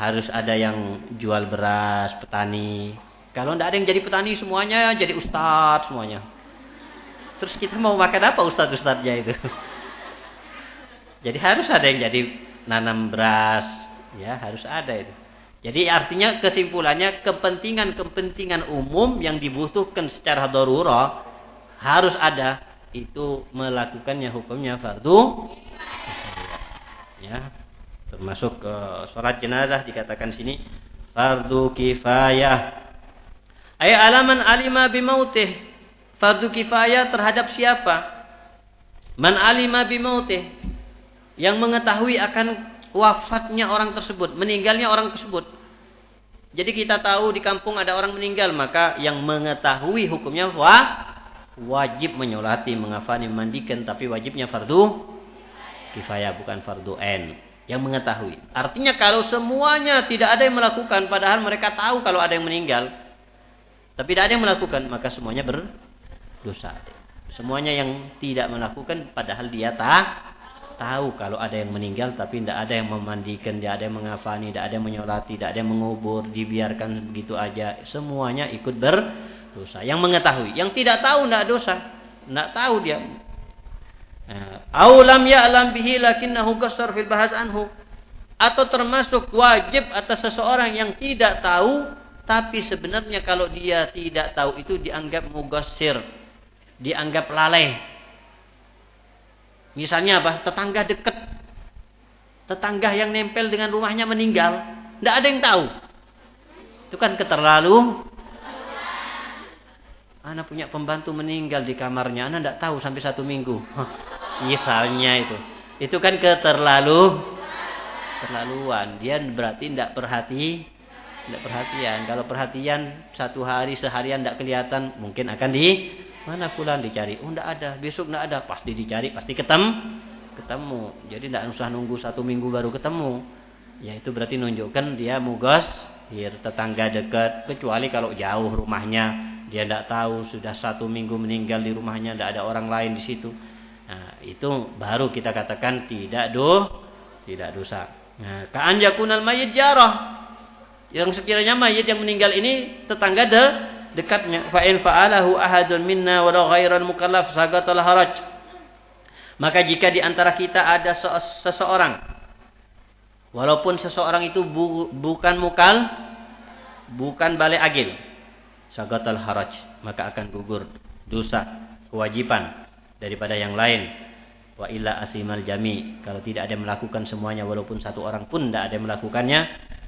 Harus ada yang jual beras, petani kalau tidak ada yang jadi petani semuanya jadi ustadz semuanya. Terus kita mau makan apa ustadz-ustadznya itu? jadi harus ada yang jadi nanam beras, ya harus ada itu. Jadi artinya kesimpulannya kepentingan-kepentingan umum yang dibutuhkan secara darurat harus ada itu melakukannya hukumnya fardu ya termasuk uh, sholat jenazah dikatakan sini fardu kifayah Ay alaman alima bimautih. Fardu kifayah terhadap siapa? Man alima bimautih. Yang mengetahui akan wafatnya orang tersebut, meninggalnya orang tersebut. Jadi kita tahu di kampung ada orang meninggal, maka yang mengetahui hukumnya wah, wajib menyolati, mengafani, memandikan, tapi wajibnya fardu kifayah bukan fardu n. Yang mengetahui. Artinya kalau semuanya tidak ada yang melakukan, padahal mereka tahu kalau ada yang meninggal, tapi tidak ada yang melakukan, maka semuanya berdosa. Semuanya yang tidak melakukan padahal dia tak tahu kalau ada yang meninggal tapi tidak ada yang memandikan, tidak ada yang mengafani, tidak ada yang menyolati, tidak ada yang mengubur, dibiarkan begitu aja. Semuanya ikut berdosa. Yang mengetahui, yang tidak tahu tidak dosa. Tidak tahu dia. Aulam ya'lam bihi lakinnahu qasar fil bahas anhu. atau termasuk wajib atas seseorang yang tidak tahu tapi sebenarnya kalau dia tidak tahu itu dianggap mugosir dianggap lalai. Misalnya apa? Tetangga dekat. Tetangga yang nempel dengan rumahnya meninggal. Tidak ada yang tahu. Itu kan keterlalu Anak punya pembantu meninggal di kamarnya, anak tidak tahu sampai satu minggu. Misalnya itu, itu kan keterlalu, terlaluan. Dia berarti tidak perhati, tidak perhatian. Kalau perhatian satu hari seharian tidak kelihatan, mungkin akan di mana pulang dicari. Oh tidak ada, besok tidak ada, pasti dicari, pasti ketemu, ketemu. Jadi tidak usah nunggu satu minggu baru ketemu. Ya itu berarti nunjukkan dia mugos, ya tetangga dekat, kecuali kalau jauh rumahnya dia tidak tahu sudah satu minggu meninggal di rumahnya tidak ada orang lain di situ nah, itu baru kita katakan tidak do tidak dosa nah kaan yakunal mayit jarah yang sekiranya mayit yang meninggal ini tetangga de dekatnya. Fa in fa'alahu ahadun minna wa ghairan mukallaf sagatal haraj. Maka jika di antara kita ada seseorang walaupun seseorang itu bu, bukan mukal bukan balik agil sagatal haraj maka akan gugur dosa kewajiban daripada yang lain. Wa illa asimal jami. Kalau tidak ada melakukan semuanya walaupun satu orang pun tidak ada melakukannya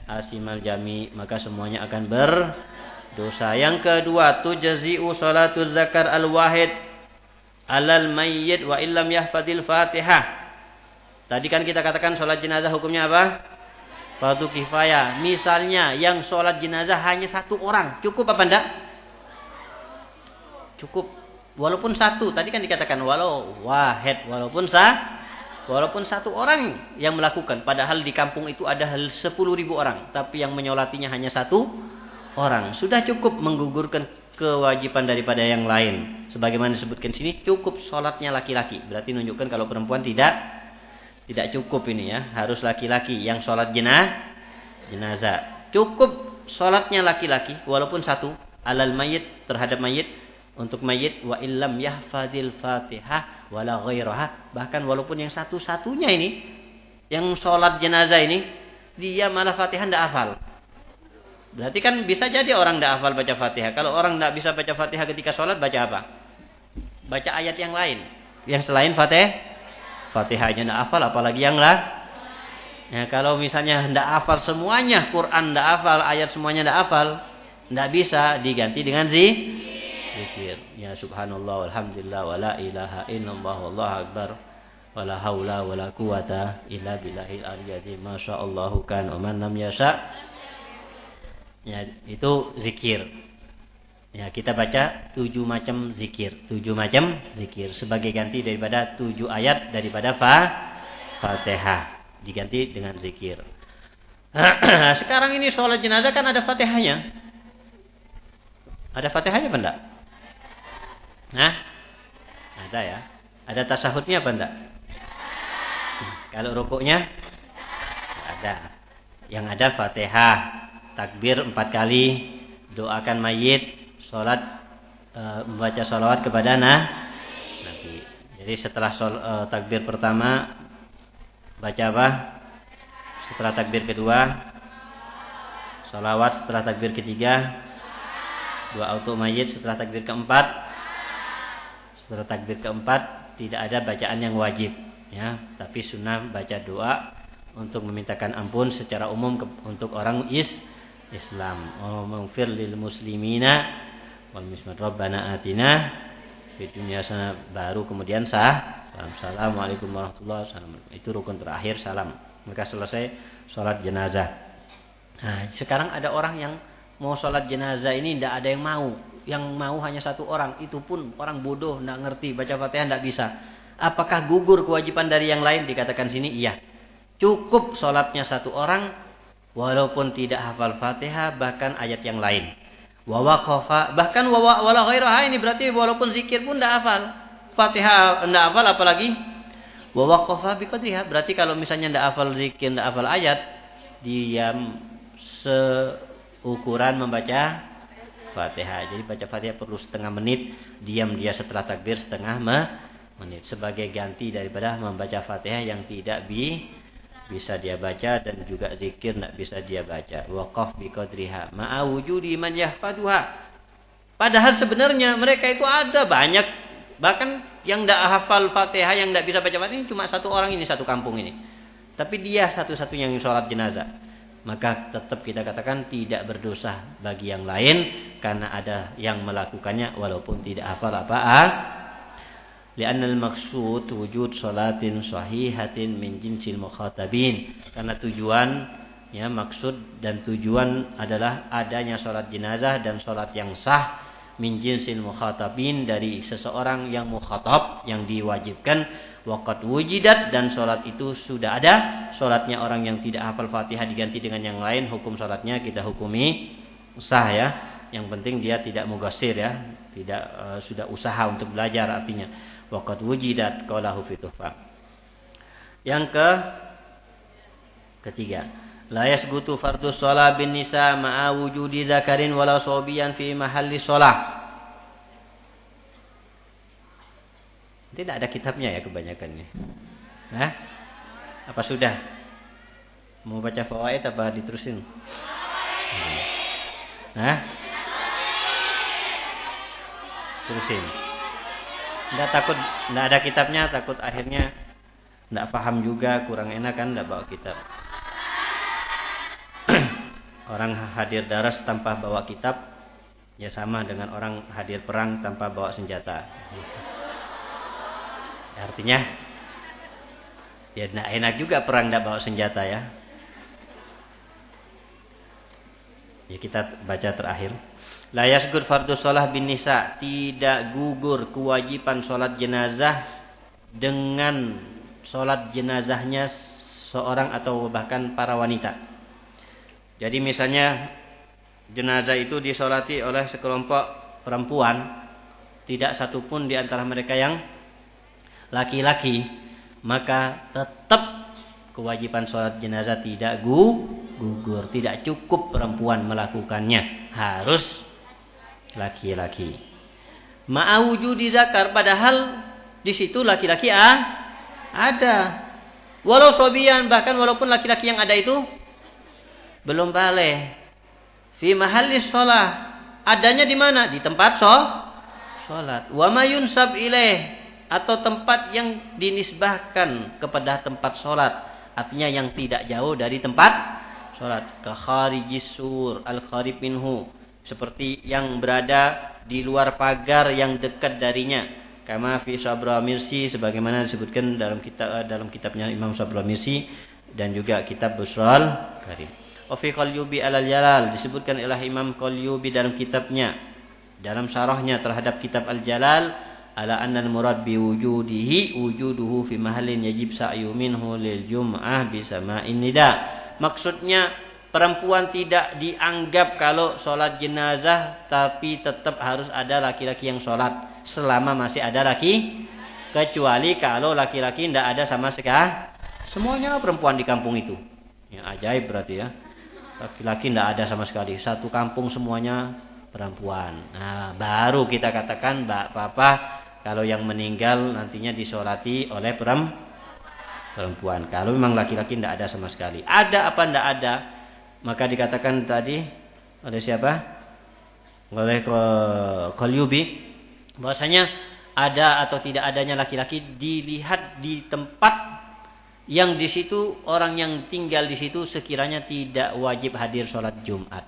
asimal jami maka semuanya akan berdosa yang kedua tujzi'u salatul zakar al wahid alal mayyit wa illam yahfadil fatihah tadi kan kita katakan salat jenazah hukumnya apa Fardu kifayah. Misalnya yang sholat jenazah hanya satu orang. Cukup apa enggak? Cukup. Walaupun satu. Tadi kan dikatakan walau wahid. Walaupun sah. Walaupun satu orang yang melakukan. Padahal di kampung itu ada sepuluh ribu orang. Tapi yang menyolatinya hanya satu orang. Sudah cukup menggugurkan kewajiban daripada yang lain. Sebagaimana disebutkan sini. Cukup sholatnya laki-laki. Berarti menunjukkan kalau perempuan tidak tidak cukup ini ya. Harus laki-laki yang sholat jenah, jenazah. Cukup sholatnya laki-laki. Walaupun satu. Alal mayit terhadap mayit. Untuk mayit. Wa illam yahfadil fatihah. Wala ghairaha. Bahkan walaupun yang satu-satunya ini. Yang sholat jenazah ini. Dia malah fatihah tidak hafal. Berarti kan bisa jadi orang tidak hafal baca fatihah. Kalau orang tidak bisa baca fatihah ketika sholat. Baca apa? Baca ayat yang lain. Yang selain fatihah Fatihahnya tidak hafal apalagi yang lah. Ya, kalau misalnya tidak hafal semuanya, Quran tidak hafal, ayat semuanya tidak hafal, tidak bisa diganti dengan zi zikir. Ya subhanallah walhamdulillah wala ilaha illallah wallahu akbar wala haula wala quwata illa billahil aliyyil masyaallahu kan wa man lam yasha. Ya, itu zikir. Ya, kita baca tujuh macam zikir. Tujuh macam zikir. Sebagai ganti daripada tujuh ayat daripada fa, fatihah. Diganti dengan zikir. Sekarang ini sholat jenazah kan ada fatihahnya. Ada fatihahnya apa Nah, ada ya. Ada tasahudnya apa enggak? Kalau rukuknya ada. Yang ada fatihah, takbir empat kali, doakan mayit, sholat e, membaca sholawat kepada nah, Nabi. Jadi setelah sol, e, takbir pertama baca apa? Setelah takbir kedua sholawat setelah takbir ketiga dua auto mayit setelah takbir keempat setelah takbir keempat tidak ada bacaan yang wajib ya. Tapi sunnah baca doa untuk memintakan ampun secara umum ke, untuk orang is Islam. Oh, lil muslimina wal mismat rabbana atina dunia sana baru kemudian sah. Salam assalamualaikum warahmatullahi wabarakatuh. Itu rukun terakhir salam. Maka selesai sholat jenazah. Nah sekarang ada orang yang mau sholat jenazah ini tidak ada yang mau yang mau hanya satu orang itu pun orang bodoh tidak ngerti baca fatihah tidak bisa apakah gugur kewajiban dari yang lain dikatakan sini iya cukup sholatnya satu orang walaupun tidak hafal fatihah bahkan ayat yang lain Wawakhofa bahkan wawa ini berarti walaupun zikir pun tidak hafal. Fatihah tidak hafal apalagi wawakhofa biqadriha. Berarti kalau misalnya tidak hafal zikir, tidak hafal ayat, diam seukuran membaca Fatihah. Jadi baca Fatihah perlu setengah menit, diam dia setelah takbir setengah menit sebagai ganti daripada membaca Fatihah yang tidak bi bisa dia baca dan juga zikir tidak bisa dia baca. Waqaf bi qadriha ma'a wujudi man yahfaduha. Padahal sebenarnya mereka itu ada banyak bahkan yang tidak hafal Fatihah yang tidak bisa baca Fatihah cuma satu orang ini satu kampung ini. Tapi dia satu-satunya yang sholat jenazah. Maka tetap kita katakan tidak berdosa bagi yang lain karena ada yang melakukannya walaupun tidak hafal apa ah Lianna al-maqsud wujud salatin sahihatin min jinsil mukhatabin. Karena tujuan ya maksud dan tujuan adalah adanya salat jenazah dan salat yang sah min jinsil mukhatabin dari seseorang yang mukhatab yang diwajibkan waqat wujidat dan salat itu sudah ada. Salatnya orang yang tidak hafal Fatihah diganti dengan yang lain. Hukum salatnya kita hukumi sah ya. Yang penting dia tidak mugasir ya. Tidak uh, sudah usaha untuk belajar artinya. Waqad wujidat qalahu fi Yang ke ketiga, la yasbutu fardhu shalah bin nisa ma'a wujudi dzakarin wala sobiyan fi mahalli shalah. Tidak ada kitabnya ya kebanyakan nih. Hah? Apa sudah? Mau baca fawaid apa diterusin? Hah? Terusin. Nggak takut, nggak ada kitabnya, takut akhirnya nggak paham juga, kurang enak kan nggak bawa kitab. orang hadir daras tanpa bawa kitab, ya sama dengan orang hadir perang tanpa bawa senjata. Artinya, ya nggak enak juga perang nggak bawa senjata ya. Ya kita baca terakhir. La yasgur fardu sholah bin nisa. Tidak gugur kewajiban sholat jenazah dengan sholat jenazahnya seorang atau bahkan para wanita. Jadi misalnya jenazah itu disolati oleh sekelompok perempuan. Tidak satupun di antara mereka yang laki-laki. Maka tetap kewajiban sholat jenazah tidak gugur. Tidak cukup perempuan melakukannya. Harus laki-laki. Ma'awujudi zakar padahal di situ laki-laki ah, ada. Walau sobian bahkan walaupun laki-laki yang ada itu belum balik. Fi mahalli sholah. Adanya di mana? Di tempat so, sholat. Wa mayun sab ilaih. Atau tempat yang dinisbahkan kepada tempat sholat. Artinya yang tidak jauh dari tempat sholat. Kekharijisur al-kharib minhu seperti yang berada di luar pagar yang dekat darinya kama fi sabra mirsi sebagaimana disebutkan dalam kitab eh, dalam kitabnya Imam Sabra Mirsi dan juga kitab Busral Karim. Wa fi Qalyubi alal Jalal disebutkan oleh Imam Qalyubi dalam kitabnya dalam syarahnya terhadap kitab Al Jalal ala anna al murad bi wujudihi wujuduhu fi mahallin yajib sa'yu minhu lil jum'ah bi sama'in nida. Maksudnya perempuan tidak dianggap kalau sholat jenazah tapi tetap harus ada laki-laki yang sholat. Selama masih ada laki kecuali kalau laki-laki tidak ada sama sekali. Semuanya perempuan di kampung itu. Yang ajaib berarti ya. Laki-laki tidak ada sama sekali. Satu kampung semuanya perempuan. Nah baru kita katakan mbak papa kalau yang meninggal nantinya disolati oleh perempuan kalau memang laki-laki tidak ada sama sekali ada apa tidak ada maka dikatakan tadi oleh siapa? Oleh Qalyubi bahwasanya ada atau tidak adanya laki-laki dilihat di tempat yang di situ orang yang tinggal di situ sekiranya tidak wajib hadir sholat Jumat.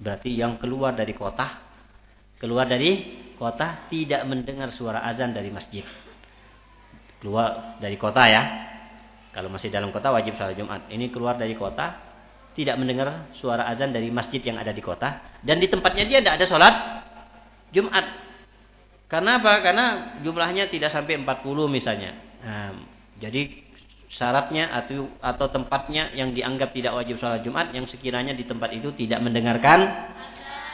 Berarti yang keluar dari kota, keluar dari kota tidak mendengar suara azan dari masjid. Keluar dari kota ya. Kalau masih dalam kota wajib sholat Jumat. Ini keluar dari kota tidak mendengar suara azan dari masjid yang ada di kota dan di tempatnya dia tidak ada sholat Jumat. Karena apa? Karena jumlahnya tidak sampai 40 misalnya. Nah, jadi syaratnya atau atau tempatnya yang dianggap tidak wajib sholat Jumat yang sekiranya di tempat itu tidak mendengarkan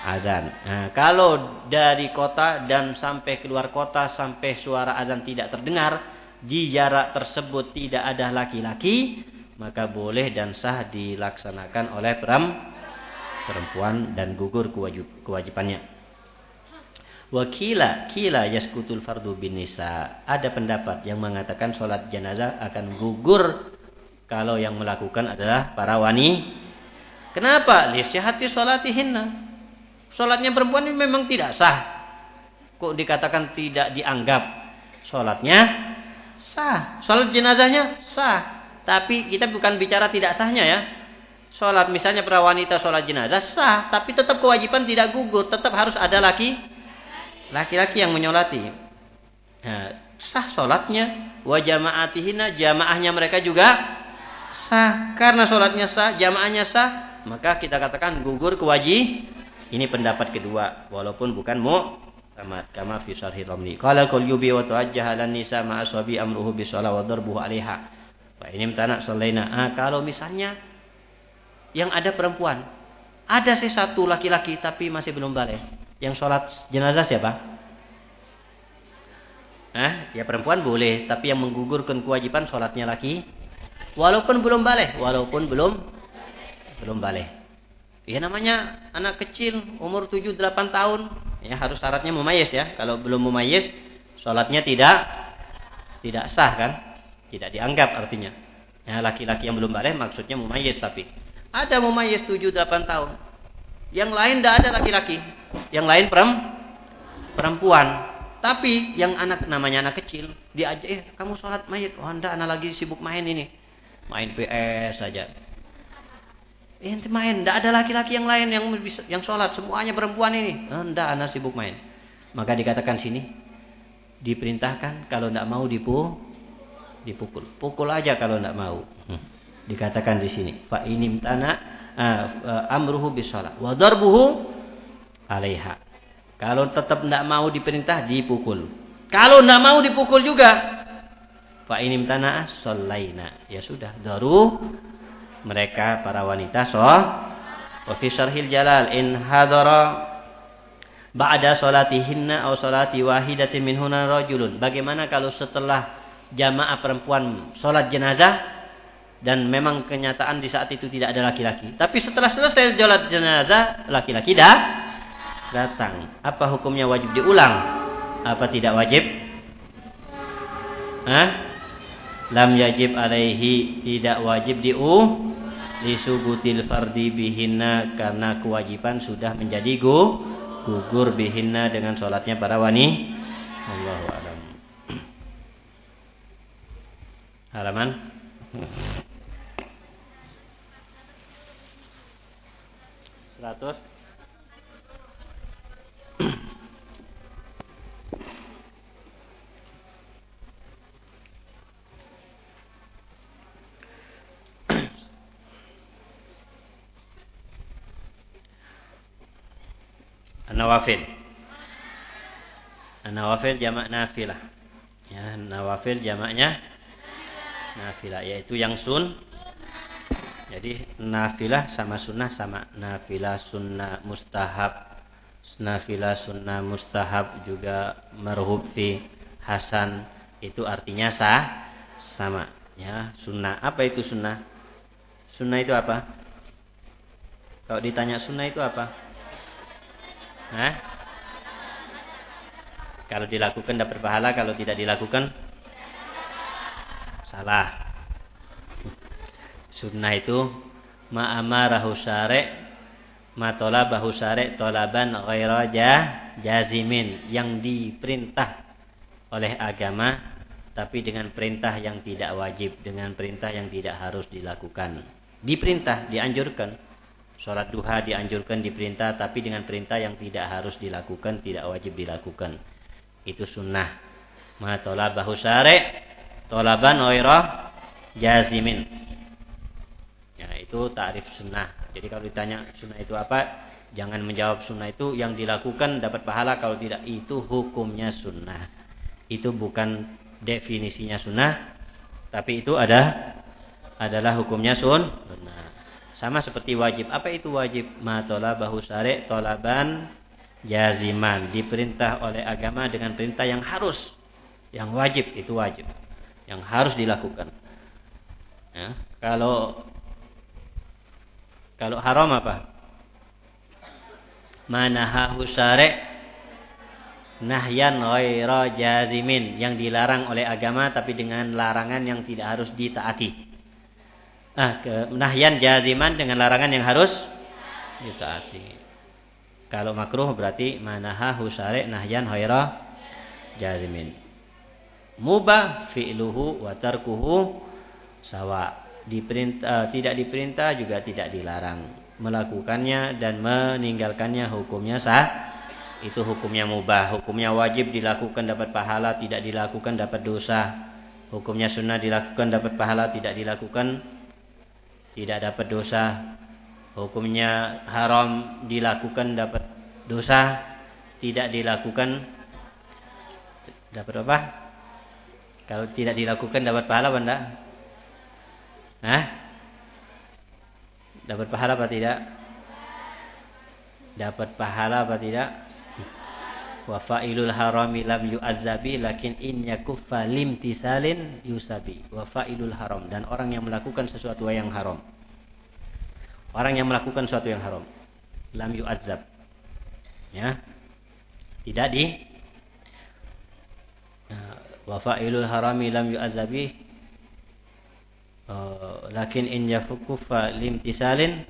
azan. Nah, kalau dari kota dan sampai keluar kota sampai suara azan tidak terdengar, di jarak tersebut tidak ada laki-laki, maka boleh dan sah dilaksanakan oleh perempuan dan gugur kewajibannya. Wakila kila yaskutul fardu bin nisa. Ada pendapat yang mengatakan sholat jenazah akan gugur Kalau yang melakukan adalah para wanita. Kenapa? Lisihati sholatihinna. Sholatnya perempuan ini memang tidak sah. Kok dikatakan tidak dianggap? Sholatnya sah. Sholat jenazahnya sah. Tapi kita bukan bicara tidak sahnya ya. Sholat misalnya para wanita sholat jenazah sah. Tapi tetap kewajiban tidak gugur. Tetap harus ada laki. Laki-laki yang menyolati. Nah, sah sholatnya. Wa jama'atihina jamaahnya mereka juga sah. Karena sholatnya sah, jamaahnya sah, maka kita katakan gugur kewajib. Ini pendapat kedua, walaupun bukan mu kama kama fi syarhi Ramli. Qala kul yubi wa tuajjaha lan nisa ma amruhu bi shalah wa darbuhu 'alaiha. Ini sallaina. Ah, kalau misalnya yang ada perempuan, ada sih satu laki-laki tapi masih belum balik. Yang sholat jenazah siapa? Ah, ya perempuan boleh, tapi yang menggugurkan kewajiban sholatnya laki Walaupun belum balik, walaupun belum belum balik. Ya namanya anak kecil umur 7 8 tahun, ya harus syaratnya mumayyiz ya. Kalau belum mumayyiz, salatnya tidak tidak sah kan? Tidak dianggap artinya. Ya laki-laki yang belum balik maksudnya mumayyiz tapi ada mumayyiz 7 8 tahun. Yang lain tidak ada laki-laki. Yang lain perempuan. Tapi yang anak namanya anak kecil, diajak, eh kamu sholat mayit. Oh enggak, anak lagi sibuk main ini main PS saja. Ente main, tidak ada laki-laki yang lain yang bisa, yang sholat, semuanya perempuan ini. Tidak, anak sibuk main. Maka dikatakan sini, diperintahkan kalau tidak mau dipu, dipukul. Pukul aja kalau tidak mau. Hmm. Dikatakan di sini, fa inim tanah uh, amruhu bisolat, wadarbuhu alaiha. Kalau tetap tidak mau diperintah, dipukul. Kalau tidak mau dipukul juga, Fa inim tanah solaina. Ya sudah, daru mereka para wanita so wa fi syarhil jalal in hadara ba'da salatihinna aw salati wahidatin minhunna rajulun. Bagaimana kalau setelah jamaah perempuan salat jenazah dan memang kenyataan di saat itu tidak ada laki-laki. Tapi setelah selesai salat jenazah, laki-laki dah datang. Apa hukumnya wajib diulang? Apa tidak wajib? Hah? lam yajib alaihi tidak wajib diu lisubutil fardi bihinna karena kewajiban sudah menjadi gu, gugur bihinna dengan sholatnya para wani. Allahu alam. Halaman? Seratus Nawafil. Nawafil jamak nafilah. Ya, nawafil jamaknya nafilah yaitu yang sun. Jadi nafilah sama sunnah sama nafilah sunnah mustahab. Nafilah sunnah mustahab juga marhub hasan itu artinya sah sama ya sunnah apa itu sunnah sunnah itu apa kalau ditanya sunnah itu apa Hah? Kalau dilakukan dapat pahala, kalau tidak dilakukan salah. Sunnah itu ma'amarahu syari' ma bahu tolaban ghaira jazimin yang diperintah oleh agama tapi dengan perintah yang tidak wajib, dengan perintah yang tidak harus dilakukan. Diperintah, dianjurkan. Sholat duha dianjurkan diperintah tapi dengan perintah yang tidak harus dilakukan, tidak wajib dilakukan. Itu sunnah. Ma bahu syari' tolaban oirah jazimin. Ya, itu tarif sunnah. Jadi kalau ditanya sunnah itu apa? Jangan menjawab sunnah itu yang dilakukan dapat pahala kalau tidak itu hukumnya sunnah. Itu bukan definisinya sunnah, tapi itu ada adalah hukumnya sun sunnah. Sama seperti wajib. Apa itu wajib? Ma bahu syari' tolaban jaziman. Diperintah oleh agama dengan perintah yang harus. Yang wajib itu wajib. Yang harus dilakukan. Ya. Kalau kalau haram apa? Manahahu syari' nahyan ghaira jazimin yang dilarang oleh agama tapi dengan larangan yang tidak harus ditaati. Ah nahyan jaziman dengan larangan yang harus ditaati. Kalau makruh berarti manaha husare nahyan ghaira jazimin. Mubah fi'luhu wa tarkuhu sawa. Diperintah, tidak diperintah juga tidak dilarang. Melakukannya dan meninggalkannya hukumnya sah. Itu hukumnya mubah. Hukumnya wajib dilakukan dapat pahala, tidak dilakukan dapat dosa. Hukumnya sunnah dilakukan dapat pahala, tidak dilakukan tidak dapat dosa. Hukumnya haram dilakukan dapat dosa, tidak dilakukan dapat apa? Kalau tidak dilakukan dapat pahala benda? Hah? Dapat pahala apa tidak? Dapat pahala apa tidak? Wa fa'ilul harami lam yu'azzabi lakin in yakuffa limtisalin yusabi. Wa fa'ilul haram dan orang yang melakukan sesuatu yang haram. Orang yang melakukan sesuatu yang haram lam yu'azzab. Ya. Tidak di ya, wa fa'ilul harami lam yu'azzabi uh, lakin in yakuffa limtisalin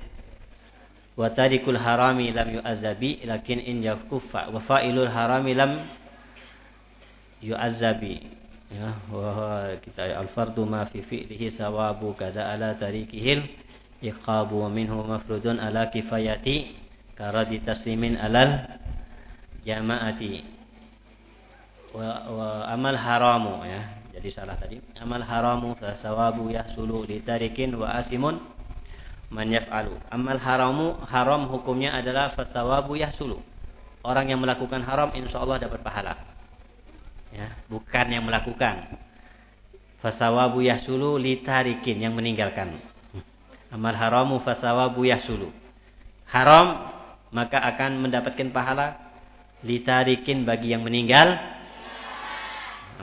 wa tarikul harami lam yu'azzabi lakin in yakuffa. Wa fa'ilul harami lam yu'azzabi ya wa kita al fardu ma fi fi'lihi sawabu kada ala tarikihil iqabu minhu mafrudun ala kifayati karadi taslimin alal jama'ati. Wa, wa amal haramu ya jadi salah tadi. Amal haramu fa sawabu yahsulu li tarikin wa asimun man yaf'alu. Amal haramu haram hukumnya adalah fasawabu yahsulu. Orang yang melakukan haram insya Allah dapat pahala. Ya, bukan yang melakukan. Fasawabu yahsulu litarikin yang meninggalkan. Amal haramu fasawabu yahsulu. Haram maka akan mendapatkan pahala litarikin bagi yang meninggal.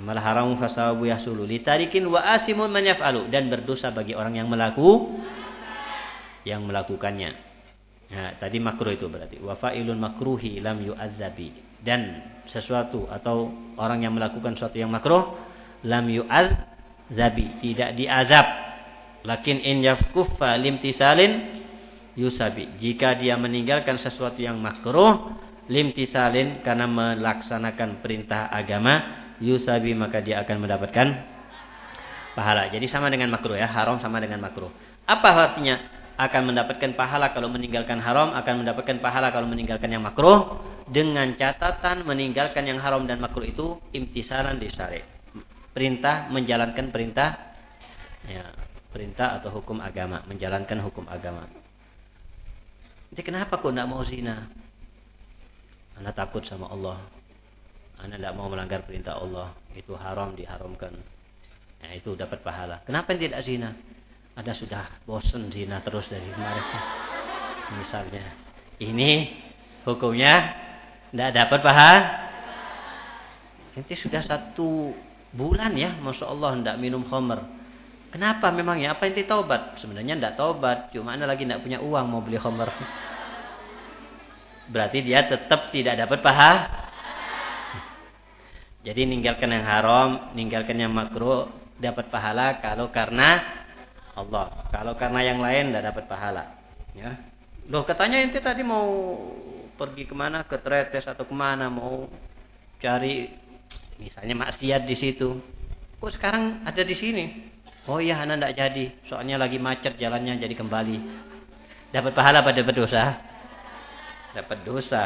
Amal haramu fasawabu yahsulu litarikin wa asimun man yaf'alu dan berdosa bagi orang yang melakukan yang melakukannya. Nah, tadi makruh itu berarti. Wafa'ilun makruhi lam yu'azzabi. Dan sesuatu atau orang yang melakukan sesuatu yang makruh lam yu'azzabi. Tidak diazab. Lakin in yafkuffa limtisalin yusabi. Jika dia meninggalkan sesuatu yang makruh limtisalin karena melaksanakan perintah agama yusabi maka dia akan mendapatkan pahala. Jadi sama dengan makruh ya haram sama dengan makruh. Apa artinya akan mendapatkan pahala kalau meninggalkan haram, akan mendapatkan pahala kalau meninggalkan yang makruh. Dengan catatan meninggalkan yang haram dan makruh itu imtisalan di syari. Perintah menjalankan perintah ya, perintah atau hukum agama, menjalankan hukum agama. Jadi kenapa kok tidak mau zina? Anda takut sama Allah. Anda tidak mau melanggar perintah Allah. Itu haram diharamkan. Ya, itu dapat pahala. Kenapa tidak zina? Ada sudah bosen zina terus dari kemarin. Misalnya ini hukumnya tidak dapat paham nanti sudah satu bulan ya masya Allah tidak minum khamr kenapa memangnya apa inti taubat? Sebenarnya tidak taubat cuma anda lagi tidak punya uang mau beli khamr berarti dia tetap tidak dapat paham jadi ninggalkan yang haram ninggalkan yang makruh dapat pahala kalau karena Allah. Kalau karena yang lain tidak dapat pahala. Ya. Loh katanya ente tadi mau pergi ke mana ke Tretes atau ke mana mau cari misalnya maksiat di situ. Kok sekarang ada di sini? Oh iya anak tidak jadi. Soalnya lagi macet jalannya jadi kembali. Dapat pahala pada dapat dosa? Dapat dosa.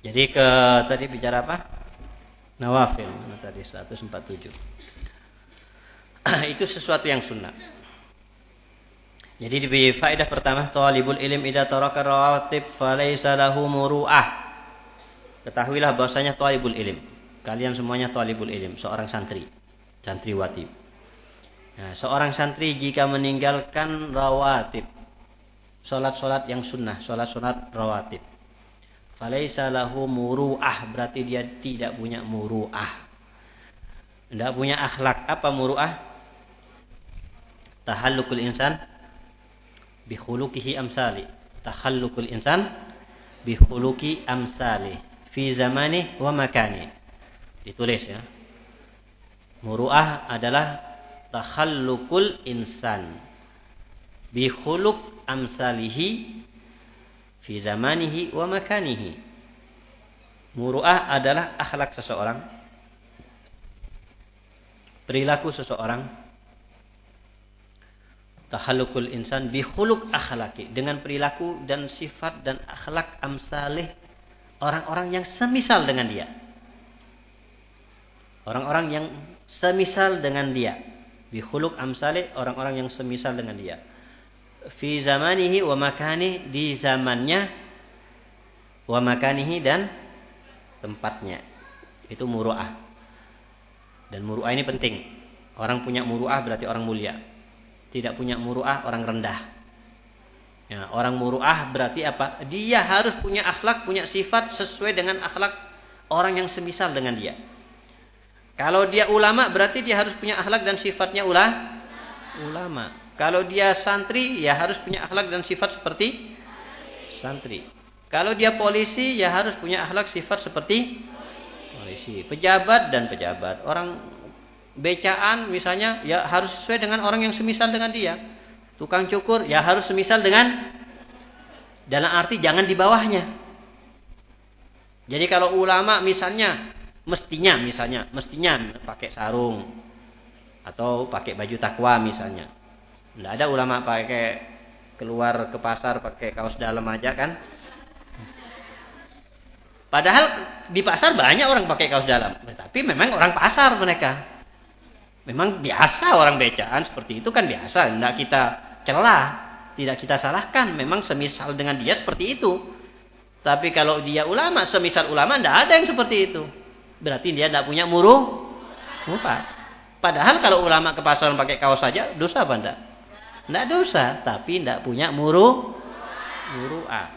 Jadi ke tadi bicara apa? Nawafil. Tadi 147. itu sesuatu yang sunnah. Jadi di faedah pertama talibul ilm idza taraka rawatib falaysa lahu muru'ah. Ketahuilah bahwasanya talibul ilm. Kalian semuanya talibul ilm, seorang santri, santriwati. Nah, seorang santri jika meninggalkan rawatib, salat-salat yang sunnah, salat-salat rawatib. Falaysa lahu muru'ah, berarti dia tidak punya muru'ah. Tidak punya akhlak. Apa muru'ah? Tahallukul insan bihulukihi amsali tahallukul insan bihuluki amsali fi zamani wa makani ditulis ya muruah adalah takhallukul insan bi khuluq amsalihi fi zamanihi wa makanihi. Muru'ah adalah akhlak seseorang, perilaku seseorang. Tahallukul insan bi khuluq akhlaki dengan perilaku dan sifat dan akhlak amsalih orang-orang yang semisal dengan dia. Orang-orang yang semisal dengan dia. Bi khuluq amsalih orang-orang yang semisal dengan dia fi zamanihi wa makani di zamannya wa makanihi dan tempatnya. Itu muru'ah. Dan muru'ah ini penting. Orang punya muru'ah berarti orang mulia. Tidak punya muru'ah orang rendah. Ya, orang muru'ah berarti apa? Dia harus punya akhlak, punya sifat sesuai dengan akhlak orang yang semisal dengan dia. Kalau dia ulama berarti dia harus punya akhlak dan sifatnya ulah ulama. Kalau dia santri, ya harus punya akhlak dan sifat seperti santri. Kalau dia polisi, ya harus punya akhlak sifat seperti polisi. Pejabat dan pejabat. Orang becaan misalnya, ya harus sesuai dengan orang yang semisal dengan dia. Tukang cukur, ya harus semisal dengan dalam arti jangan di bawahnya. Jadi kalau ulama misalnya, mestinya misalnya, mestinya pakai sarung atau pakai baju takwa misalnya. Tidak ada ulama pakai keluar ke pasar pakai kaos dalam aja kan. Padahal di pasar banyak orang pakai kaos dalam. Tapi memang orang pasar mereka. Memang biasa orang becaan seperti itu kan biasa. Tidak kita celah. Tidak kita salahkan. Memang semisal dengan dia seperti itu. Tapi kalau dia ulama, semisal ulama tidak ada yang seperti itu. Berarti dia tidak punya muruh. Padahal kalau ulama ke pasar pakai kaos saja, dosa apa enggak? Tidak dosa, tapi tidak punya muru muru'ah.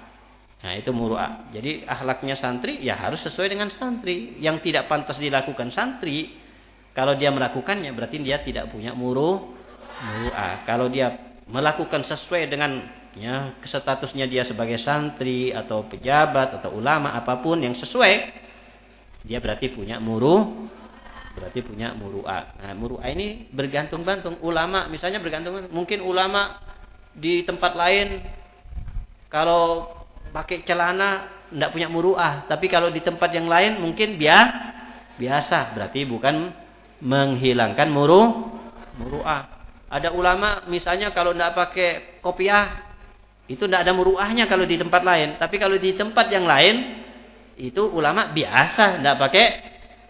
Nah, itu muru'ah. Jadi akhlaknya santri ya harus sesuai dengan santri. Yang tidak pantas dilakukan santri, kalau dia melakukannya berarti dia tidak punya muru muru'ah. Kalau dia melakukan sesuai dengan ya statusnya dia sebagai santri atau pejabat atau ulama apa pun yang sesuai, dia berarti punya muru berarti punya muru'ah. Nah, muru'ah ini bergantung-gantung. Ulama misalnya bergantung mungkin ulama di tempat lain kalau pakai celana tidak punya muru'ah, tapi kalau di tempat yang lain mungkin biar biasa, berarti bukan menghilangkan muru muru'ah. Ada ulama misalnya kalau tidak pakai kopiah itu tidak ada muru'ahnya kalau di tempat lain, tapi kalau di tempat yang lain itu ulama biasa tidak pakai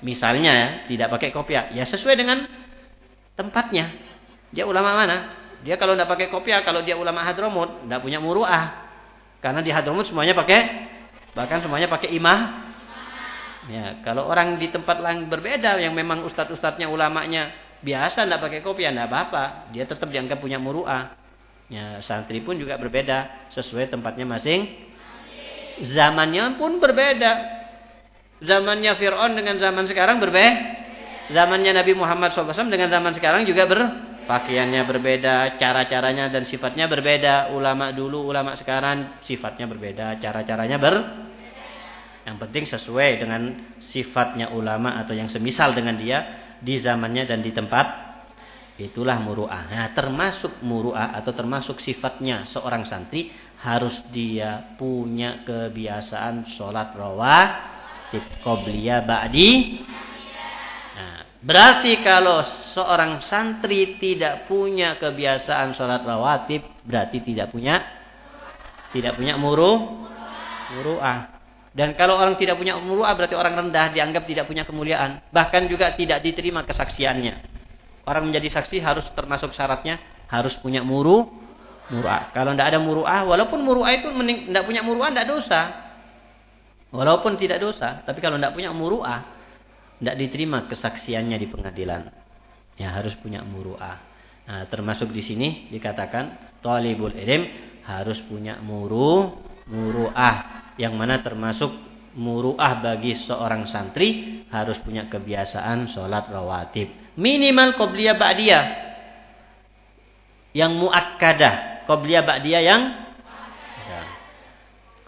Misalnya tidak pakai kopiah, ya sesuai dengan tempatnya. Dia ulama mana? Dia kalau tidak pakai kopiah, kalau dia ulama hadromut, tidak punya muruah. Karena di hadromut semuanya pakai, bahkan semuanya pakai imah. Ya, kalau orang di tempat lain berbeda, yang memang ustadz-ustadznya ulamanya biasa tidak pakai kopiah, tidak apa-apa. Dia tetap dianggap punya muruah. Ya, santri pun juga berbeda sesuai tempatnya masing. Zamannya pun berbeda zamannya Fir'aun dengan zaman sekarang berbeda. Zamannya Nabi Muhammad SAW dengan zaman sekarang juga ber pakaiannya berbeda, cara-caranya dan sifatnya berbeda. Ulama dulu, ulama sekarang sifatnya berbeda, cara-caranya ber yang penting sesuai dengan sifatnya ulama atau yang semisal dengan dia di zamannya dan di tempat itulah muru'ah. Nah, termasuk muru'ah atau termasuk sifatnya seorang santri harus dia punya kebiasaan sholat rawatib qobliya ba'di. Nah, berarti kalau seorang santri tidak punya kebiasaan sholat rawatib, berarti tidak punya tidak punya muru muru'ah. Dan kalau orang tidak punya muru'ah berarti orang rendah dianggap tidak punya kemuliaan. Bahkan juga tidak diterima kesaksiannya. Orang menjadi saksi harus termasuk syaratnya harus punya muru muru'ah. Kalau tidak ada muru'ah, walaupun muru'ah itu tidak punya muru'ah tidak dosa. Walaupun tidak dosa, tapi kalau tidak punya muru'ah, tidak diterima kesaksiannya di pengadilan. Ya harus punya muru'ah. Nah, termasuk di sini dikatakan talibul ilm harus punya muru muru'ah yang mana termasuk muru'ah bagi seorang santri harus punya kebiasaan sholat rawatib. Minimal qobliyah ba'diyah. Yang muakkadah qobliyah ba'diyah yang ya,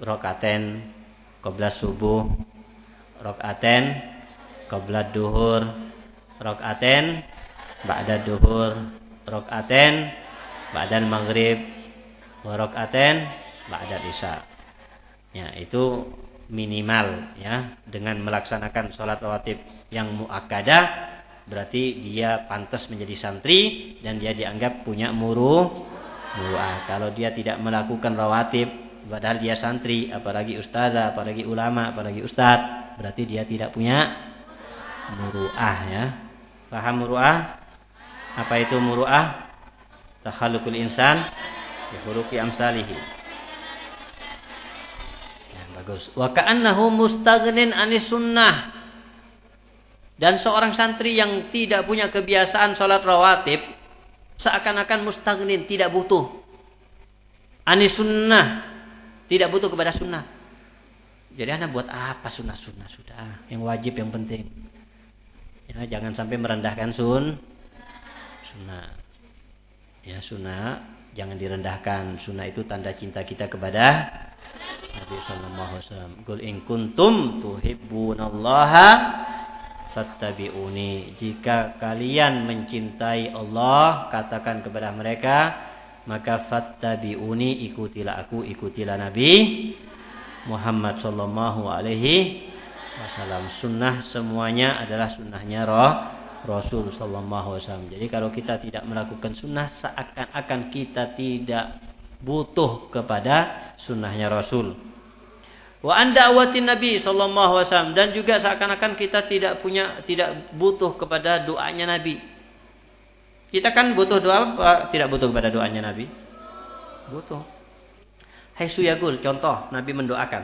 rokaten qabla subuh. Rokaaten qabla duhur. Rokaaten ba'da duhur. Rokaaten ba'da maghrib. Rokaaten ba'da isya ya itu minimal ya. Dengan melaksanakan sholat rawatib yang muakkadah berarti dia pantas menjadi santri dan dia dianggap punya muru kalau dia tidak melakukan rawatib padahal dia santri apalagi ustazah apalagi ulama apalagi ustad berarti dia tidak punya muruah ya. Paham muruah? Apa itu muruah? Takhalukul insan bi amsalihi Bagus. Wa ka'annahu mustaghnin anis sunnah. Dan seorang santri yang tidak punya kebiasaan sholat rawatib. Seakan-akan mustaghnin. Tidak butuh. Anis sunnah. Tidak butuh kepada sunnah. Jadi anak buat apa sunnah-sunnah sudah. Yang wajib yang penting. Ya, jangan sampai merendahkan sun. Sunnah. Ya sunnah. Jangan direndahkan. Sunnah itu tanda cinta kita kepada Nabi sallallahu alaihi wasallam, "Qul in kuntum tuhibbunallaha fattabi'uni." Jika kalian mencintai Allah, katakan kepada mereka, maka fattabi'uni, ikutilah aku, ikutilah Nabi Muhammad sallallahu alaihi wasallam. Sunnah semuanya adalah sunnahnya roh Rasul sallallahu alaihi wasallam. Jadi kalau kita tidak melakukan sunnah seakan-akan kita tidak butuh kepada sunnahnya Rasul. Wa anda awatin Nabi wasallam dan juga seakan-akan kita tidak punya tidak butuh kepada doanya Nabi. Kita kan butuh doa apa? Tidak butuh kepada doanya Nabi. Butuh. Hai suyagul, contoh Nabi mendoakan.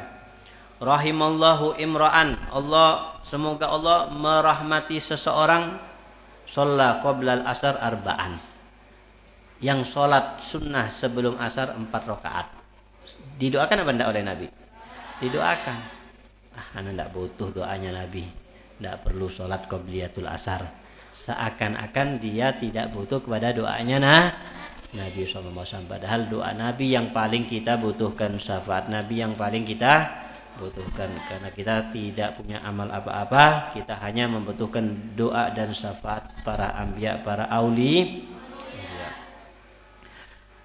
Rahimallahu imra'an. Allah semoga Allah merahmati seseorang sholat qoblal asar arba'an. Yang sholat sunnah sebelum asar empat rakaat. Didoakan apa tidak oleh Nabi? Didoakan. Ah, anda tidak butuh doanya Nabi. Tidak perlu sholat qobliyatul asar. Seakan-akan dia tidak butuh kepada doanya nah. Nabi SAW. Padahal doa Nabi yang paling kita butuhkan. Syafaat Nabi yang paling kita butuhkan. Karena kita tidak punya amal apa-apa. Kita hanya membutuhkan doa dan syafaat para ambia, para auli.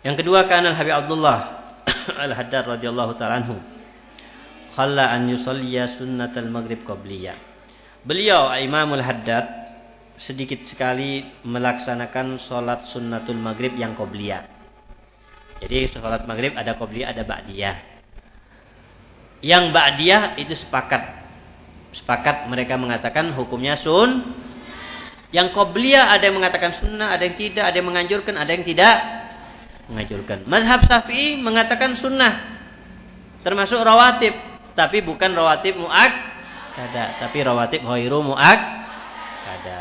Yang kedua kanal Habib Abdullah Al-Haddad radhiyallahu taala anhu khalla an yusalliya sunnatal maghrib qabliyah. Beliau Imamul Haddad sedikit sekali melaksanakan sholat sunnatul maghrib yang qobliyah. Jadi sholat maghrib ada qobliyah, ada ba'diyah. Yang ba'diyah itu sepakat. Sepakat mereka mengatakan hukumnya sun. Yang qobliyah ada yang mengatakan sunnah, ada yang tidak, ada yang menganjurkan, ada yang tidak menganjurkan. Mazhab Syafi'i mengatakan sunnah. Termasuk rawatib tapi bukan rawatib muak kada tapi rawatib ghairu muak kada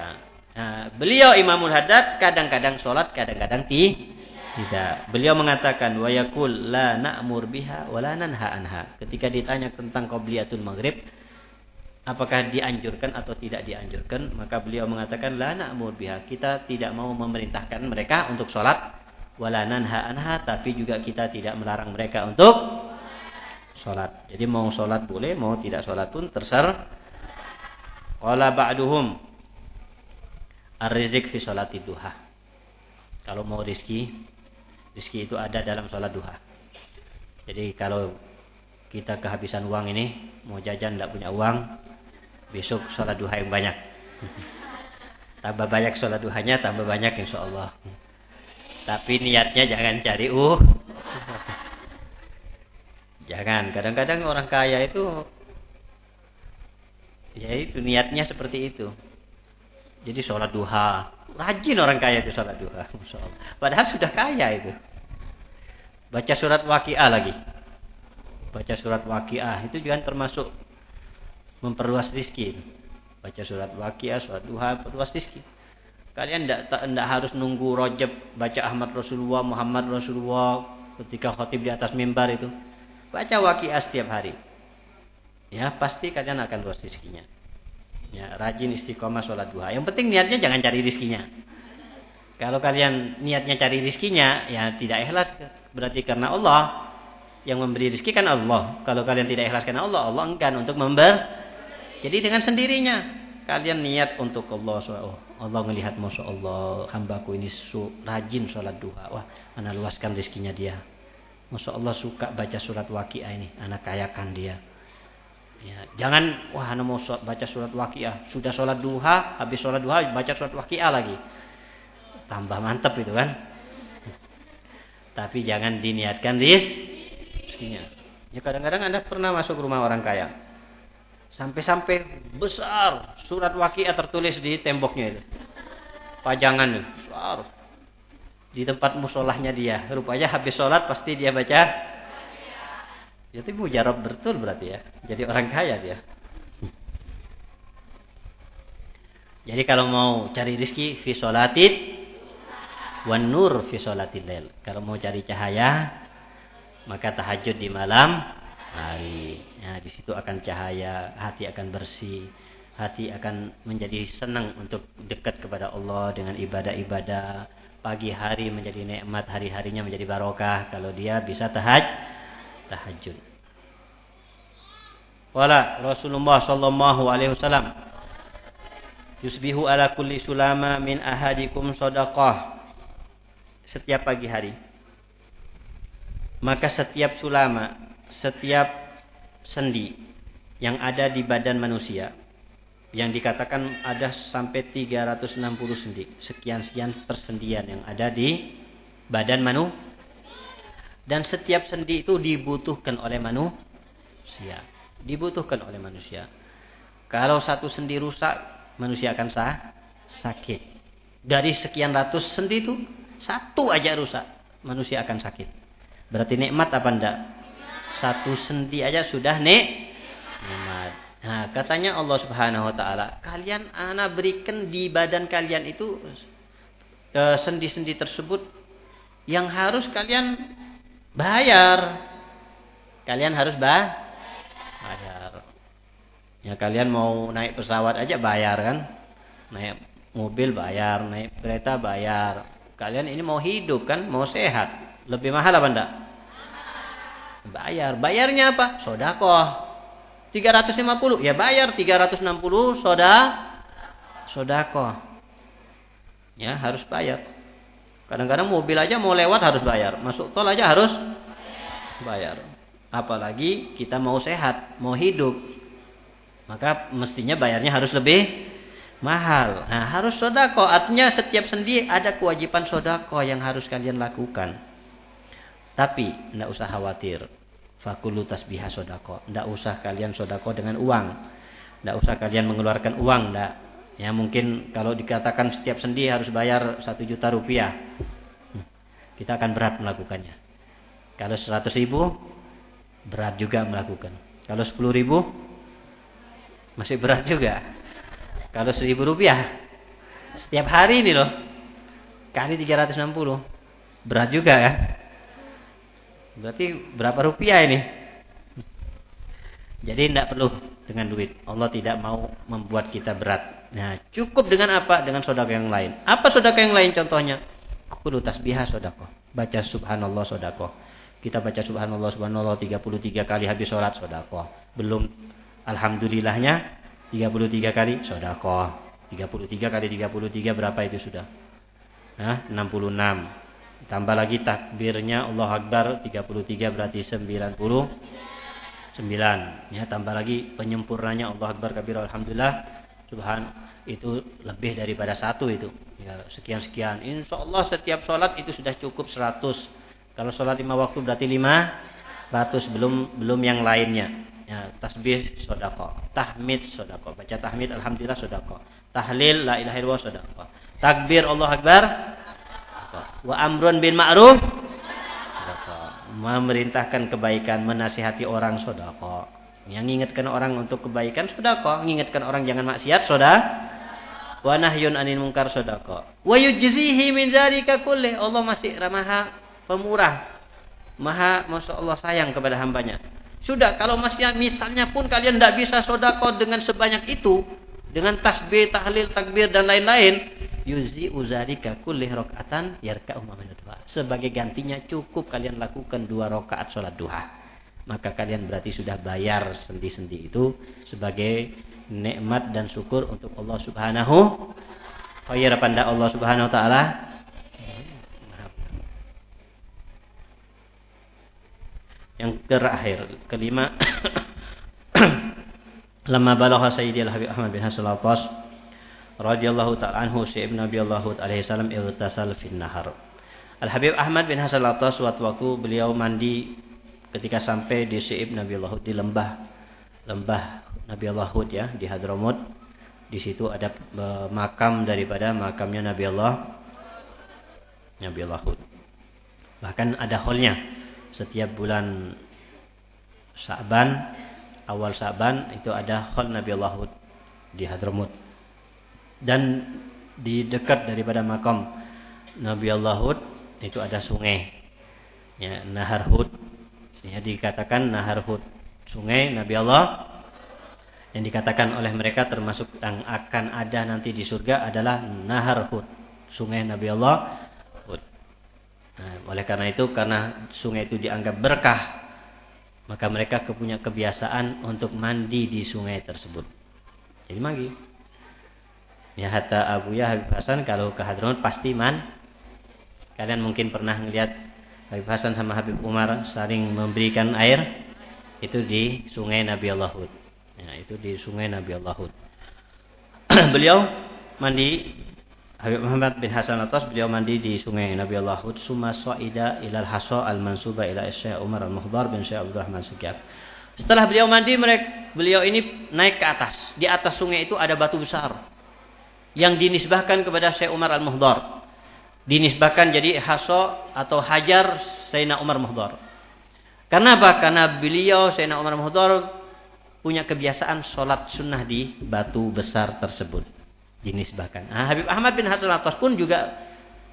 nah, beliau Imamul Haddad kadang-kadang sholat kadang-kadang ti tidak beliau mengatakan wa yakul la na'mur biha wa la anha ketika ditanya tentang qabliyatul maghrib apakah dianjurkan atau tidak dianjurkan maka beliau mengatakan la na'mur biha kita tidak mau memerintahkan mereka untuk sholat wala nanha anha tapi juga kita tidak melarang mereka untuk sholat. Jadi mau sholat boleh, mau tidak sholat pun terserah. Qala ba'duhum ar-rizq fi sholati duha. Kalau mau rizki, rizki itu ada dalam sholat duha. Jadi kalau kita kehabisan uang ini, mau jajan tidak punya uang, besok sholat duha yang banyak. tambah banyak sholat duhanya, tambah banyak insya Allah. Tapi niatnya jangan cari uh. Jangan, kadang-kadang orang kaya itu ya itu niatnya seperti itu. Jadi sholat duha, rajin orang kaya itu sholat duha. Padahal sudah kaya itu. Baca surat waqiah lagi. Baca surat waqiah itu juga termasuk memperluas rizki. Baca surat waqiah, surat duha, perluas rizki. Kalian tidak harus nunggu rojab baca Ahmad Rasulullah, Muhammad Rasulullah ketika khotib di atas mimbar itu. Baca waqiah setiap hari. Ya, pasti kalian akan luas rizkinya. Ya, rajin istiqomah sholat duha. Yang penting niatnya jangan cari rizkinya. Kalau kalian niatnya cari rizkinya, ya tidak ikhlas. Berarti karena Allah yang memberi rizki kan Allah. Kalau kalian tidak ikhlas karena Allah, Allah enggan untuk member. Jadi dengan sendirinya kalian niat untuk Allah. Oh, Allah melihat Masya Allah hambaku ini su, rajin sholat duha. Wah, mana luaskan rezekinya dia. Masya Allah suka baca surat waqiah ini. Anak kayakan dia. Ya, jangan wah anak mau baca surat waqiah. Sudah sholat duha, habis sholat duha baca surat waqiah lagi. Tambah mantep itu kan. Tapi jangan diniatkan rezekinya. Ya kadang-kadang Anda pernah masuk rumah orang kaya. Sampai-sampai besar surat waqiah tertulis di temboknya itu. Pajangan itu. Besar. Di tempat musolahnya dia. Rupanya habis sholat pasti dia baca. Jadi mujarab betul berarti ya. Jadi orang kaya dia. Jadi kalau mau cari rizki fi sholatit wan nur fi sholatil Kalau mau cari cahaya maka tahajud di malam hari. Ya, di situ akan cahaya, hati akan bersih, hati akan menjadi senang untuk dekat kepada Allah dengan ibadah-ibadah. Pagi hari menjadi nikmat, hari-harinya menjadi barokah kalau dia bisa tahaj tahajud. Wala Rasulullah sallallahu alaihi wasallam yusbihu ala kulli sulama min ahadikum sadaqah setiap pagi hari maka setiap sulama setiap sendi yang ada di badan manusia yang dikatakan ada sampai 360 sendi sekian-sekian persendian yang ada di badan manu dan setiap sendi itu dibutuhkan oleh manusia dibutuhkan oleh manusia. Kalau satu sendi rusak manusia akan sah sakit. Dari sekian ratus sendi itu satu aja rusak manusia akan sakit. Berarti nikmat apa enggak satu sendi aja sudah nek nikmat. Nah, katanya Allah Subhanahu wa taala, kalian ana berikan di badan kalian itu eh, sendi-sendi tersebut yang harus kalian bayar. Kalian harus bayar. Ya kalian mau naik pesawat aja bayar kan? Naik mobil bayar, naik kereta bayar. Kalian ini mau hidup kan, mau sehat. Lebih mahal apa enggak? Bayar. Bayarnya apa? Sodakoh. 350. Ya bayar 360 soda. Sodakoh. Ya harus bayar. Kadang-kadang mobil aja mau lewat harus bayar. Masuk tol aja harus bayar. Apalagi kita mau sehat, mau hidup. Maka mestinya bayarnya harus lebih mahal. Nah, harus sodako. Artinya setiap sendi ada kewajiban sodako yang harus kalian lakukan. Tapi tidak usah khawatir. Fakulu tasbihah sodako. Tidak usah kalian sodako dengan uang. Tidak usah kalian mengeluarkan uang. Tidak. Ya mungkin kalau dikatakan setiap sendi harus bayar satu juta rupiah. Kita akan berat melakukannya. Kalau seratus ribu, berat juga melakukan. Kalau sepuluh ribu, masih berat juga. Kalau seribu rupiah, setiap hari ini loh, kali 360, berat juga ya. Berarti berapa rupiah ini? Jadi tidak perlu dengan duit. Allah tidak mau membuat kita berat. Nah, cukup dengan apa? Dengan sodako yang lain. Apa sodako yang lain contohnya? Kudu tasbihah sodako. Baca subhanallah sodako. Kita baca subhanallah subhanallah 33 kali habis sholat sodako. Belum alhamdulillahnya 33 kali sodako. 33 kali 33 berapa itu sudah? Nah, 66. Tambah lagi takbirnya Allah Akbar 33 berarti 99. Ya, tambah lagi penyempurnanya Allah Akbar kabir alhamdulillah subhan itu lebih daripada satu itu. Ya, sekian-sekian. Insya Allah setiap sholat itu sudah cukup 100. Kalau sholat lima waktu berarti 500 belum belum yang lainnya. Ya, tasbih sodako, tahmid sodako, baca tahmid alhamdulillah sodako, tahlil la ilaha illallah sodako, takbir Allah Akbar Wa amrun bin ma'ruf memerintahkan kebaikan, menasihati orang sodako. Yang mengingatkan orang untuk kebaikan sodako, mengingatkan orang jangan maksiat soda. Wa nahyun anil mungkar sodako. Wa yujzihi min dzalika kulli. Allah masih maha pemurah. Maha Masya Allah sayang kepada hambanya. Sudah, kalau masih misalnya pun kalian tidak bisa sodako dengan sebanyak itu, dengan tasbih, tahlil, takbir dan lain-lain, yuzi uzarika kulli rakaatan yarka'u duha. Sebagai gantinya cukup kalian lakukan dua rakaat sholat duha. Maka kalian berarti sudah bayar sendi-sendi itu sebagai nikmat dan syukur untuk Allah Subhanahu khair pada Allah Subhanahu wa taala yang terakhir kelima lama balagha sayyidi al-habib Ahmad bin Hasan al-Atas radhiyallahu ta'ala anhu si ibn Nabi Allah alaihi salam irtasal fin nahar Al-Habib Ahmad bin Hasan al-Atas suatu waktu beliau mandi ketika sampai di Syi'ib Nabi Allah di lembah lembah Nabi Allah ya di Hadramut di situ ada e, makam daripada makamnya Nabi Allah Nabi Allah bahkan ada holnya setiap bulan Sa'ban, awal Sa'ban itu ada hol Nabi Allah di Hadramut. Dan di dekat daripada makam Nabi Allah itu ada sungai. Ya, Nahar Hud. Ya, dikatakan Nahar Hud. Sungai Nabi Allah yang dikatakan oleh mereka termasuk yang akan ada nanti di surga adalah Nahar Hud. Sungai Nabi Allah Nah, oleh karena itu, karena sungai itu dianggap berkah, maka mereka punya kebiasaan untuk mandi di sungai tersebut. Jadi mandi. Ya hatta Abu Ya Habib Hasan kalau ke pasti man. Kalian mungkin pernah melihat Habib Hasan sama Habib Umar saling memberikan air itu di sungai Nabi Allahud. Ya, itu di sungai Nabi Allahud. Beliau mandi Habib Muhammad bin Hasan atas beliau mandi di sungai Nabi Allah Hud summa sa'ida ilal hasa al mansuba ila Syekh Umar al Muhdar bin Syekh Abdul Rahman Sekiat. Setelah beliau mandi mereka beliau ini naik ke atas. Di atas sungai itu ada batu besar yang dinisbahkan kepada Syekh Umar al Muhdar. Dinisbahkan jadi haso atau hajar Sayyidina Umar Muhdar. Karena apa? Karena beliau Sayyidina Umar Muhdar punya kebiasaan sholat sunnah di batu besar tersebut dinisbahkan. Nah, Habib Ahmad bin Hasan al-Attas pun juga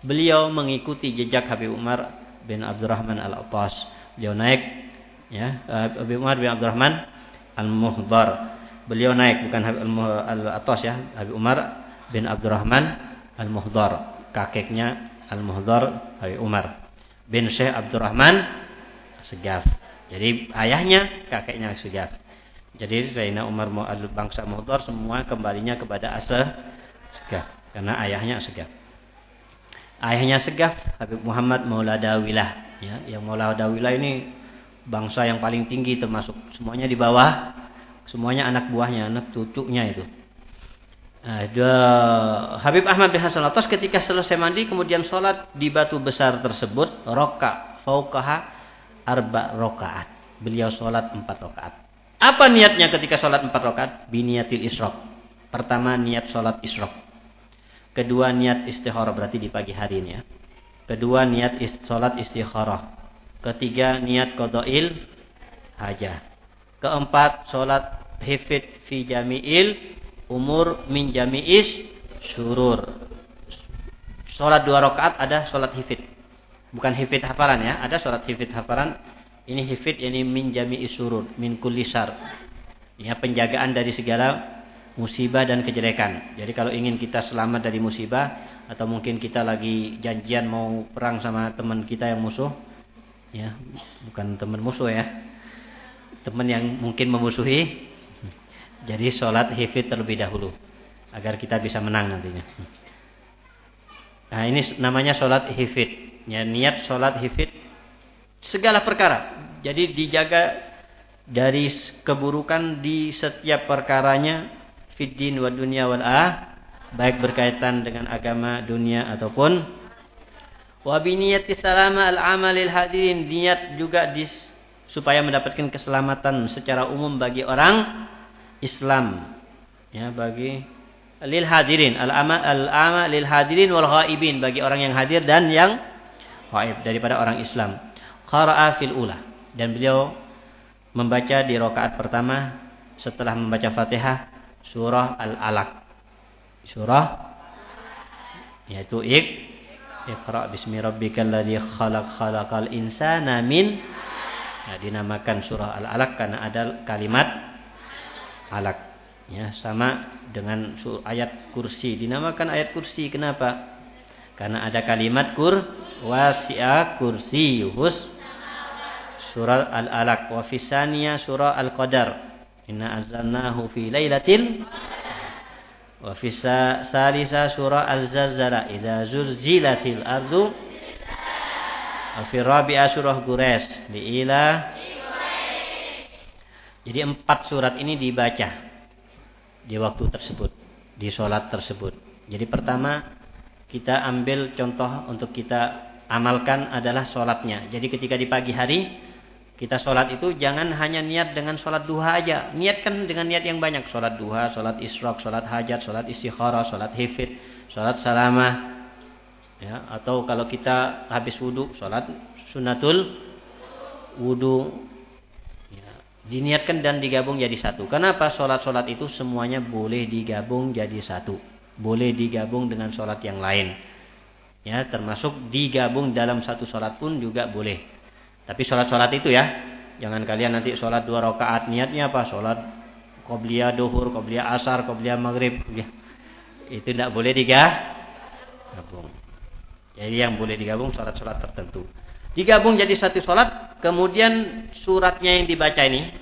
beliau mengikuti jejak Habib Umar bin Abdurrahman al-Attas. Beliau naik ya, Habib Umar bin Abdurrahman al-Muhdar. Beliau naik bukan Habib al-Attas ya, Habib Umar bin Abdurrahman al-Muhdar. Kakeknya al-Muhdar Habib Umar bin Syekh Abdurrahman Segaf. Jadi ayahnya kakeknya Segaf. Jadi Zainal Umar bangsa Muhdar semua kembalinya kepada asal segaf karena ayahnya segaf. Ayahnya segaf Habib Muhammad Maula Dawilah ya, yang Maula Dawilah ini bangsa yang paling tinggi termasuk semuanya di bawah semuanya anak buahnya, anak cucunya itu. Ada Habib Ahmad bin Hasan Atas ketika selesai mandi kemudian sholat di batu besar tersebut roka faukaha arba rokaat. Beliau sholat empat rokaat. Apa niatnya ketika sholat empat rokaat? Biniatil isrok. Pertama niat sholat isrok. Kedua niat istikharah berarti di pagi hari ini ya. Kedua niat ist salat istikharah. Ketiga niat qadail hajah. Keempat salat hifid fi jami'il umur min jami'is surur. Salat dua rakaat ada salat hifid. Bukan hifid hafalan ya, ada salat hifid hafalan. Ini hifid ini min jami'is surur, min kulli Ya penjagaan dari segala musibah dan kejelekan. Jadi kalau ingin kita selamat dari musibah atau mungkin kita lagi janjian mau perang sama teman kita yang musuh, ya bukan teman musuh ya, teman yang mungkin memusuhi. Jadi sholat hifid terlebih dahulu agar kita bisa menang nantinya. Nah ini namanya sholat hifid. Ya, niat sholat hifid segala perkara. Jadi dijaga dari keburukan di setiap perkaranya fiddin wa dunia wal ah baik berkaitan dengan agama dunia ataupun wa biniyati salama al amalil hadirin niat juga dis, supaya mendapatkan keselamatan secara umum bagi orang Islam. Ya bagi lil hadirin al ama al ama lil hadirin wal ghaibin bagi orang yang hadir dan yang ghaib daripada orang Islam. Qara'a fil ula dan beliau membaca di rakaat pertama setelah membaca Fatihah surah Al-Alaq. Surah yaitu Ik Iqra bismi rabbikal ladzi khalaq khalaqal insana min ya, dinamakan surah Al-Alaq karena ada kalimat alaq. Ya, sama dengan ayat kursi. Dinamakan ayat kursi kenapa? Karena ada kalimat kur wasi'a kursiyuhus surah Al-Alaq wa surah Al-Qadar Inna azalnahu fi lailatil Wa fi salisa surah Al-Zalzalah idza zulzilatil ardu. Wa fi rabi'ah surah Quraisy liila. Jadi empat surat ini dibaca di waktu tersebut, di sholat tersebut. Jadi pertama kita ambil contoh untuk kita amalkan adalah sholatnya. Jadi ketika di pagi hari kita sholat itu jangan hanya niat dengan sholat duha aja. Niatkan dengan niat yang banyak. Sholat duha, sholat isrok, sholat hajat, sholat istikharah, sholat hifid, sholat salamah. Ya, atau kalau kita habis wudhu, sholat sunatul wudhu. Ya, diniatkan dan digabung jadi satu. Kenapa sholat-sholat itu semuanya boleh digabung jadi satu. Boleh digabung dengan sholat yang lain. Ya, termasuk digabung dalam satu sholat pun juga boleh. Tapi sholat-sholat itu ya, jangan kalian nanti sholat dua rakaat niatnya apa? Sholat qobliyah duhur, qobliyah asar, qobliyah maghrib. Itu tidak boleh digabung. Jadi yang boleh digabung sholat-sholat tertentu. Digabung jadi satu sholat, kemudian suratnya yang dibaca ini,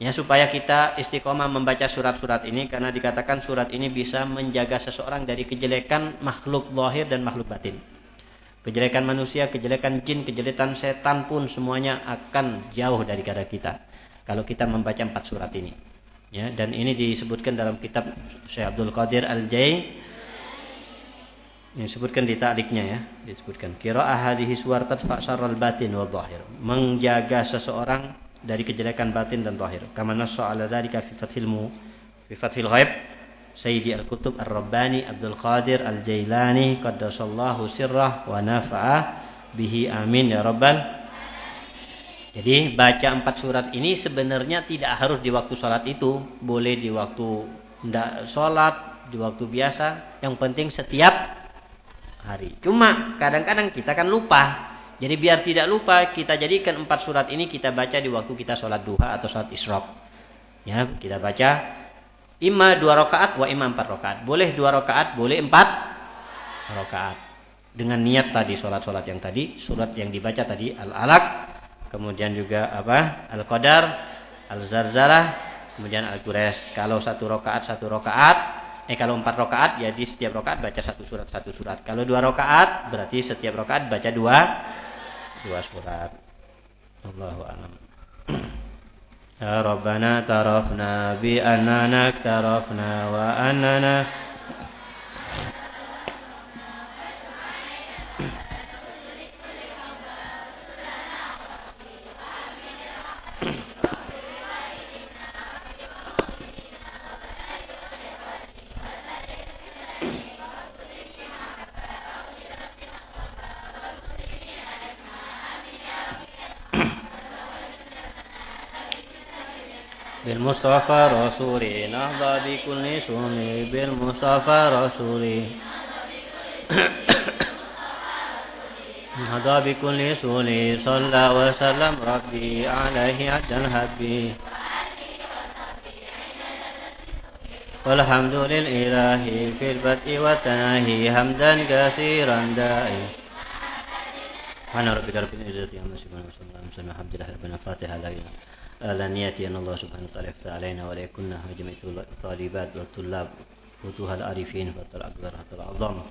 ya supaya kita istiqomah membaca surat-surat ini karena dikatakan surat ini bisa menjaga seseorang dari kejelekan makhluk lahir dan makhluk batin. Kejelekan manusia, kejelekan jin, kejelekan setan pun semuanya akan jauh dari kada kita. Kalau kita membaca empat surat ini. Ya, dan ini disebutkan dalam kitab Syekh Abdul Qadir Al-Jai. Disebutkan di ta'liknya ya. Disebutkan. Kira'ah hadihi suar tadfa syarral batin wa zahir. Menjaga seseorang dari kejelekan batin dan zahir. Kama nassa ala dhalika fi fathilmu. Fi fathil ghaib. Sayyidi Al-Kutub Ar-Rabbani Abdul Qadir Al-Jailani Qaddasallahu sirrah wa nafa'ah bihi amin ya rabbal jadi baca empat surat ini sebenarnya tidak harus di waktu sholat itu. Boleh di waktu tidak sholat di waktu biasa. Yang penting setiap hari. Cuma kadang-kadang kita kan lupa. Jadi biar tidak lupa kita jadikan empat surat ini kita baca di waktu kita sholat duha atau sholat isyraq. Ya kita baca Ima dua rakaat, wa ima empat rakaat. Boleh dua rakaat, boleh empat rakaat. Dengan niat tadi, sholat-sholat yang tadi, surat yang dibaca tadi, al-alaq, kemudian juga apa, al-qadar, al-zarzalah, kemudian al-qures. Kalau satu rakaat, satu rakaat, eh kalau empat rakaat, ya di setiap rakaat baca satu surat, satu surat. Kalau dua rakaat, berarti setiap rakaat baca dua, dua surat. Allahu a'lam. يا ربنا اعترفنا بأننا اكترفنا وأننا بالمصطفى رسولي. نهضى بكل سومي بالمصطفى رسولي. نهضى بكل سولي صلى وسلم ربي عليه عد الهبي والحمد لله في البدء والتناهي حمدا كثيرا دائي سبحان ربك رب العزة عما يصفون وسلم على المرسلين الحمد لله رب العالمين. الفاتحة نياتي أن الله سبحانه وتعالى يفتح علينا وليكن جميع الطالبات والطلاب فتوها العارفين فتر أكبر حتى العظام.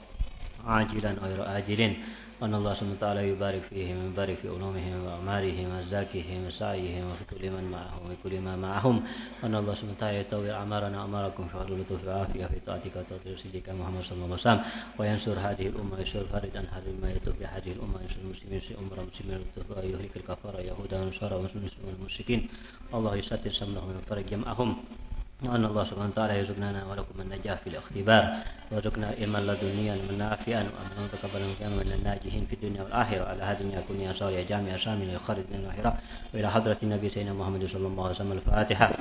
عاجلا غير آجل وأن الله سبحانه وتعالى يبارك فيهم ويبارك في علومهم وأعمارهم وزاكهم وسعيهم وفي كل من معهم وكل ما معهم. وأن الله سبحانه وتعالى يطوي أعمارنا أعماركم في حول اللطف والعافية في طاعتك وتطهير سيدك محمد صلى الله عليه وسلم. وينصر هذه الأمة ويسر فرد عن هذه ما يطوف هذه الأمة ينصر المسلمين في أمر المسلمين ويهلك الكفار يهودا ونصارى والمشركين. الله يستر سمنهم ويفرج جمعهم. وأن الله سبحانه وتعالى يرزقنا ولكم النجاح في الاختبار ويرزقنا علما لدنيا نافعا وأن تقبل من الناجحين في الدنيا والآخرة. على هذه يكون يا صار يا جامع شامل يخرج من الآخرة وإلى حضرة النبي سيدنا محمد صلى الله عليه وسلم الفاتحة.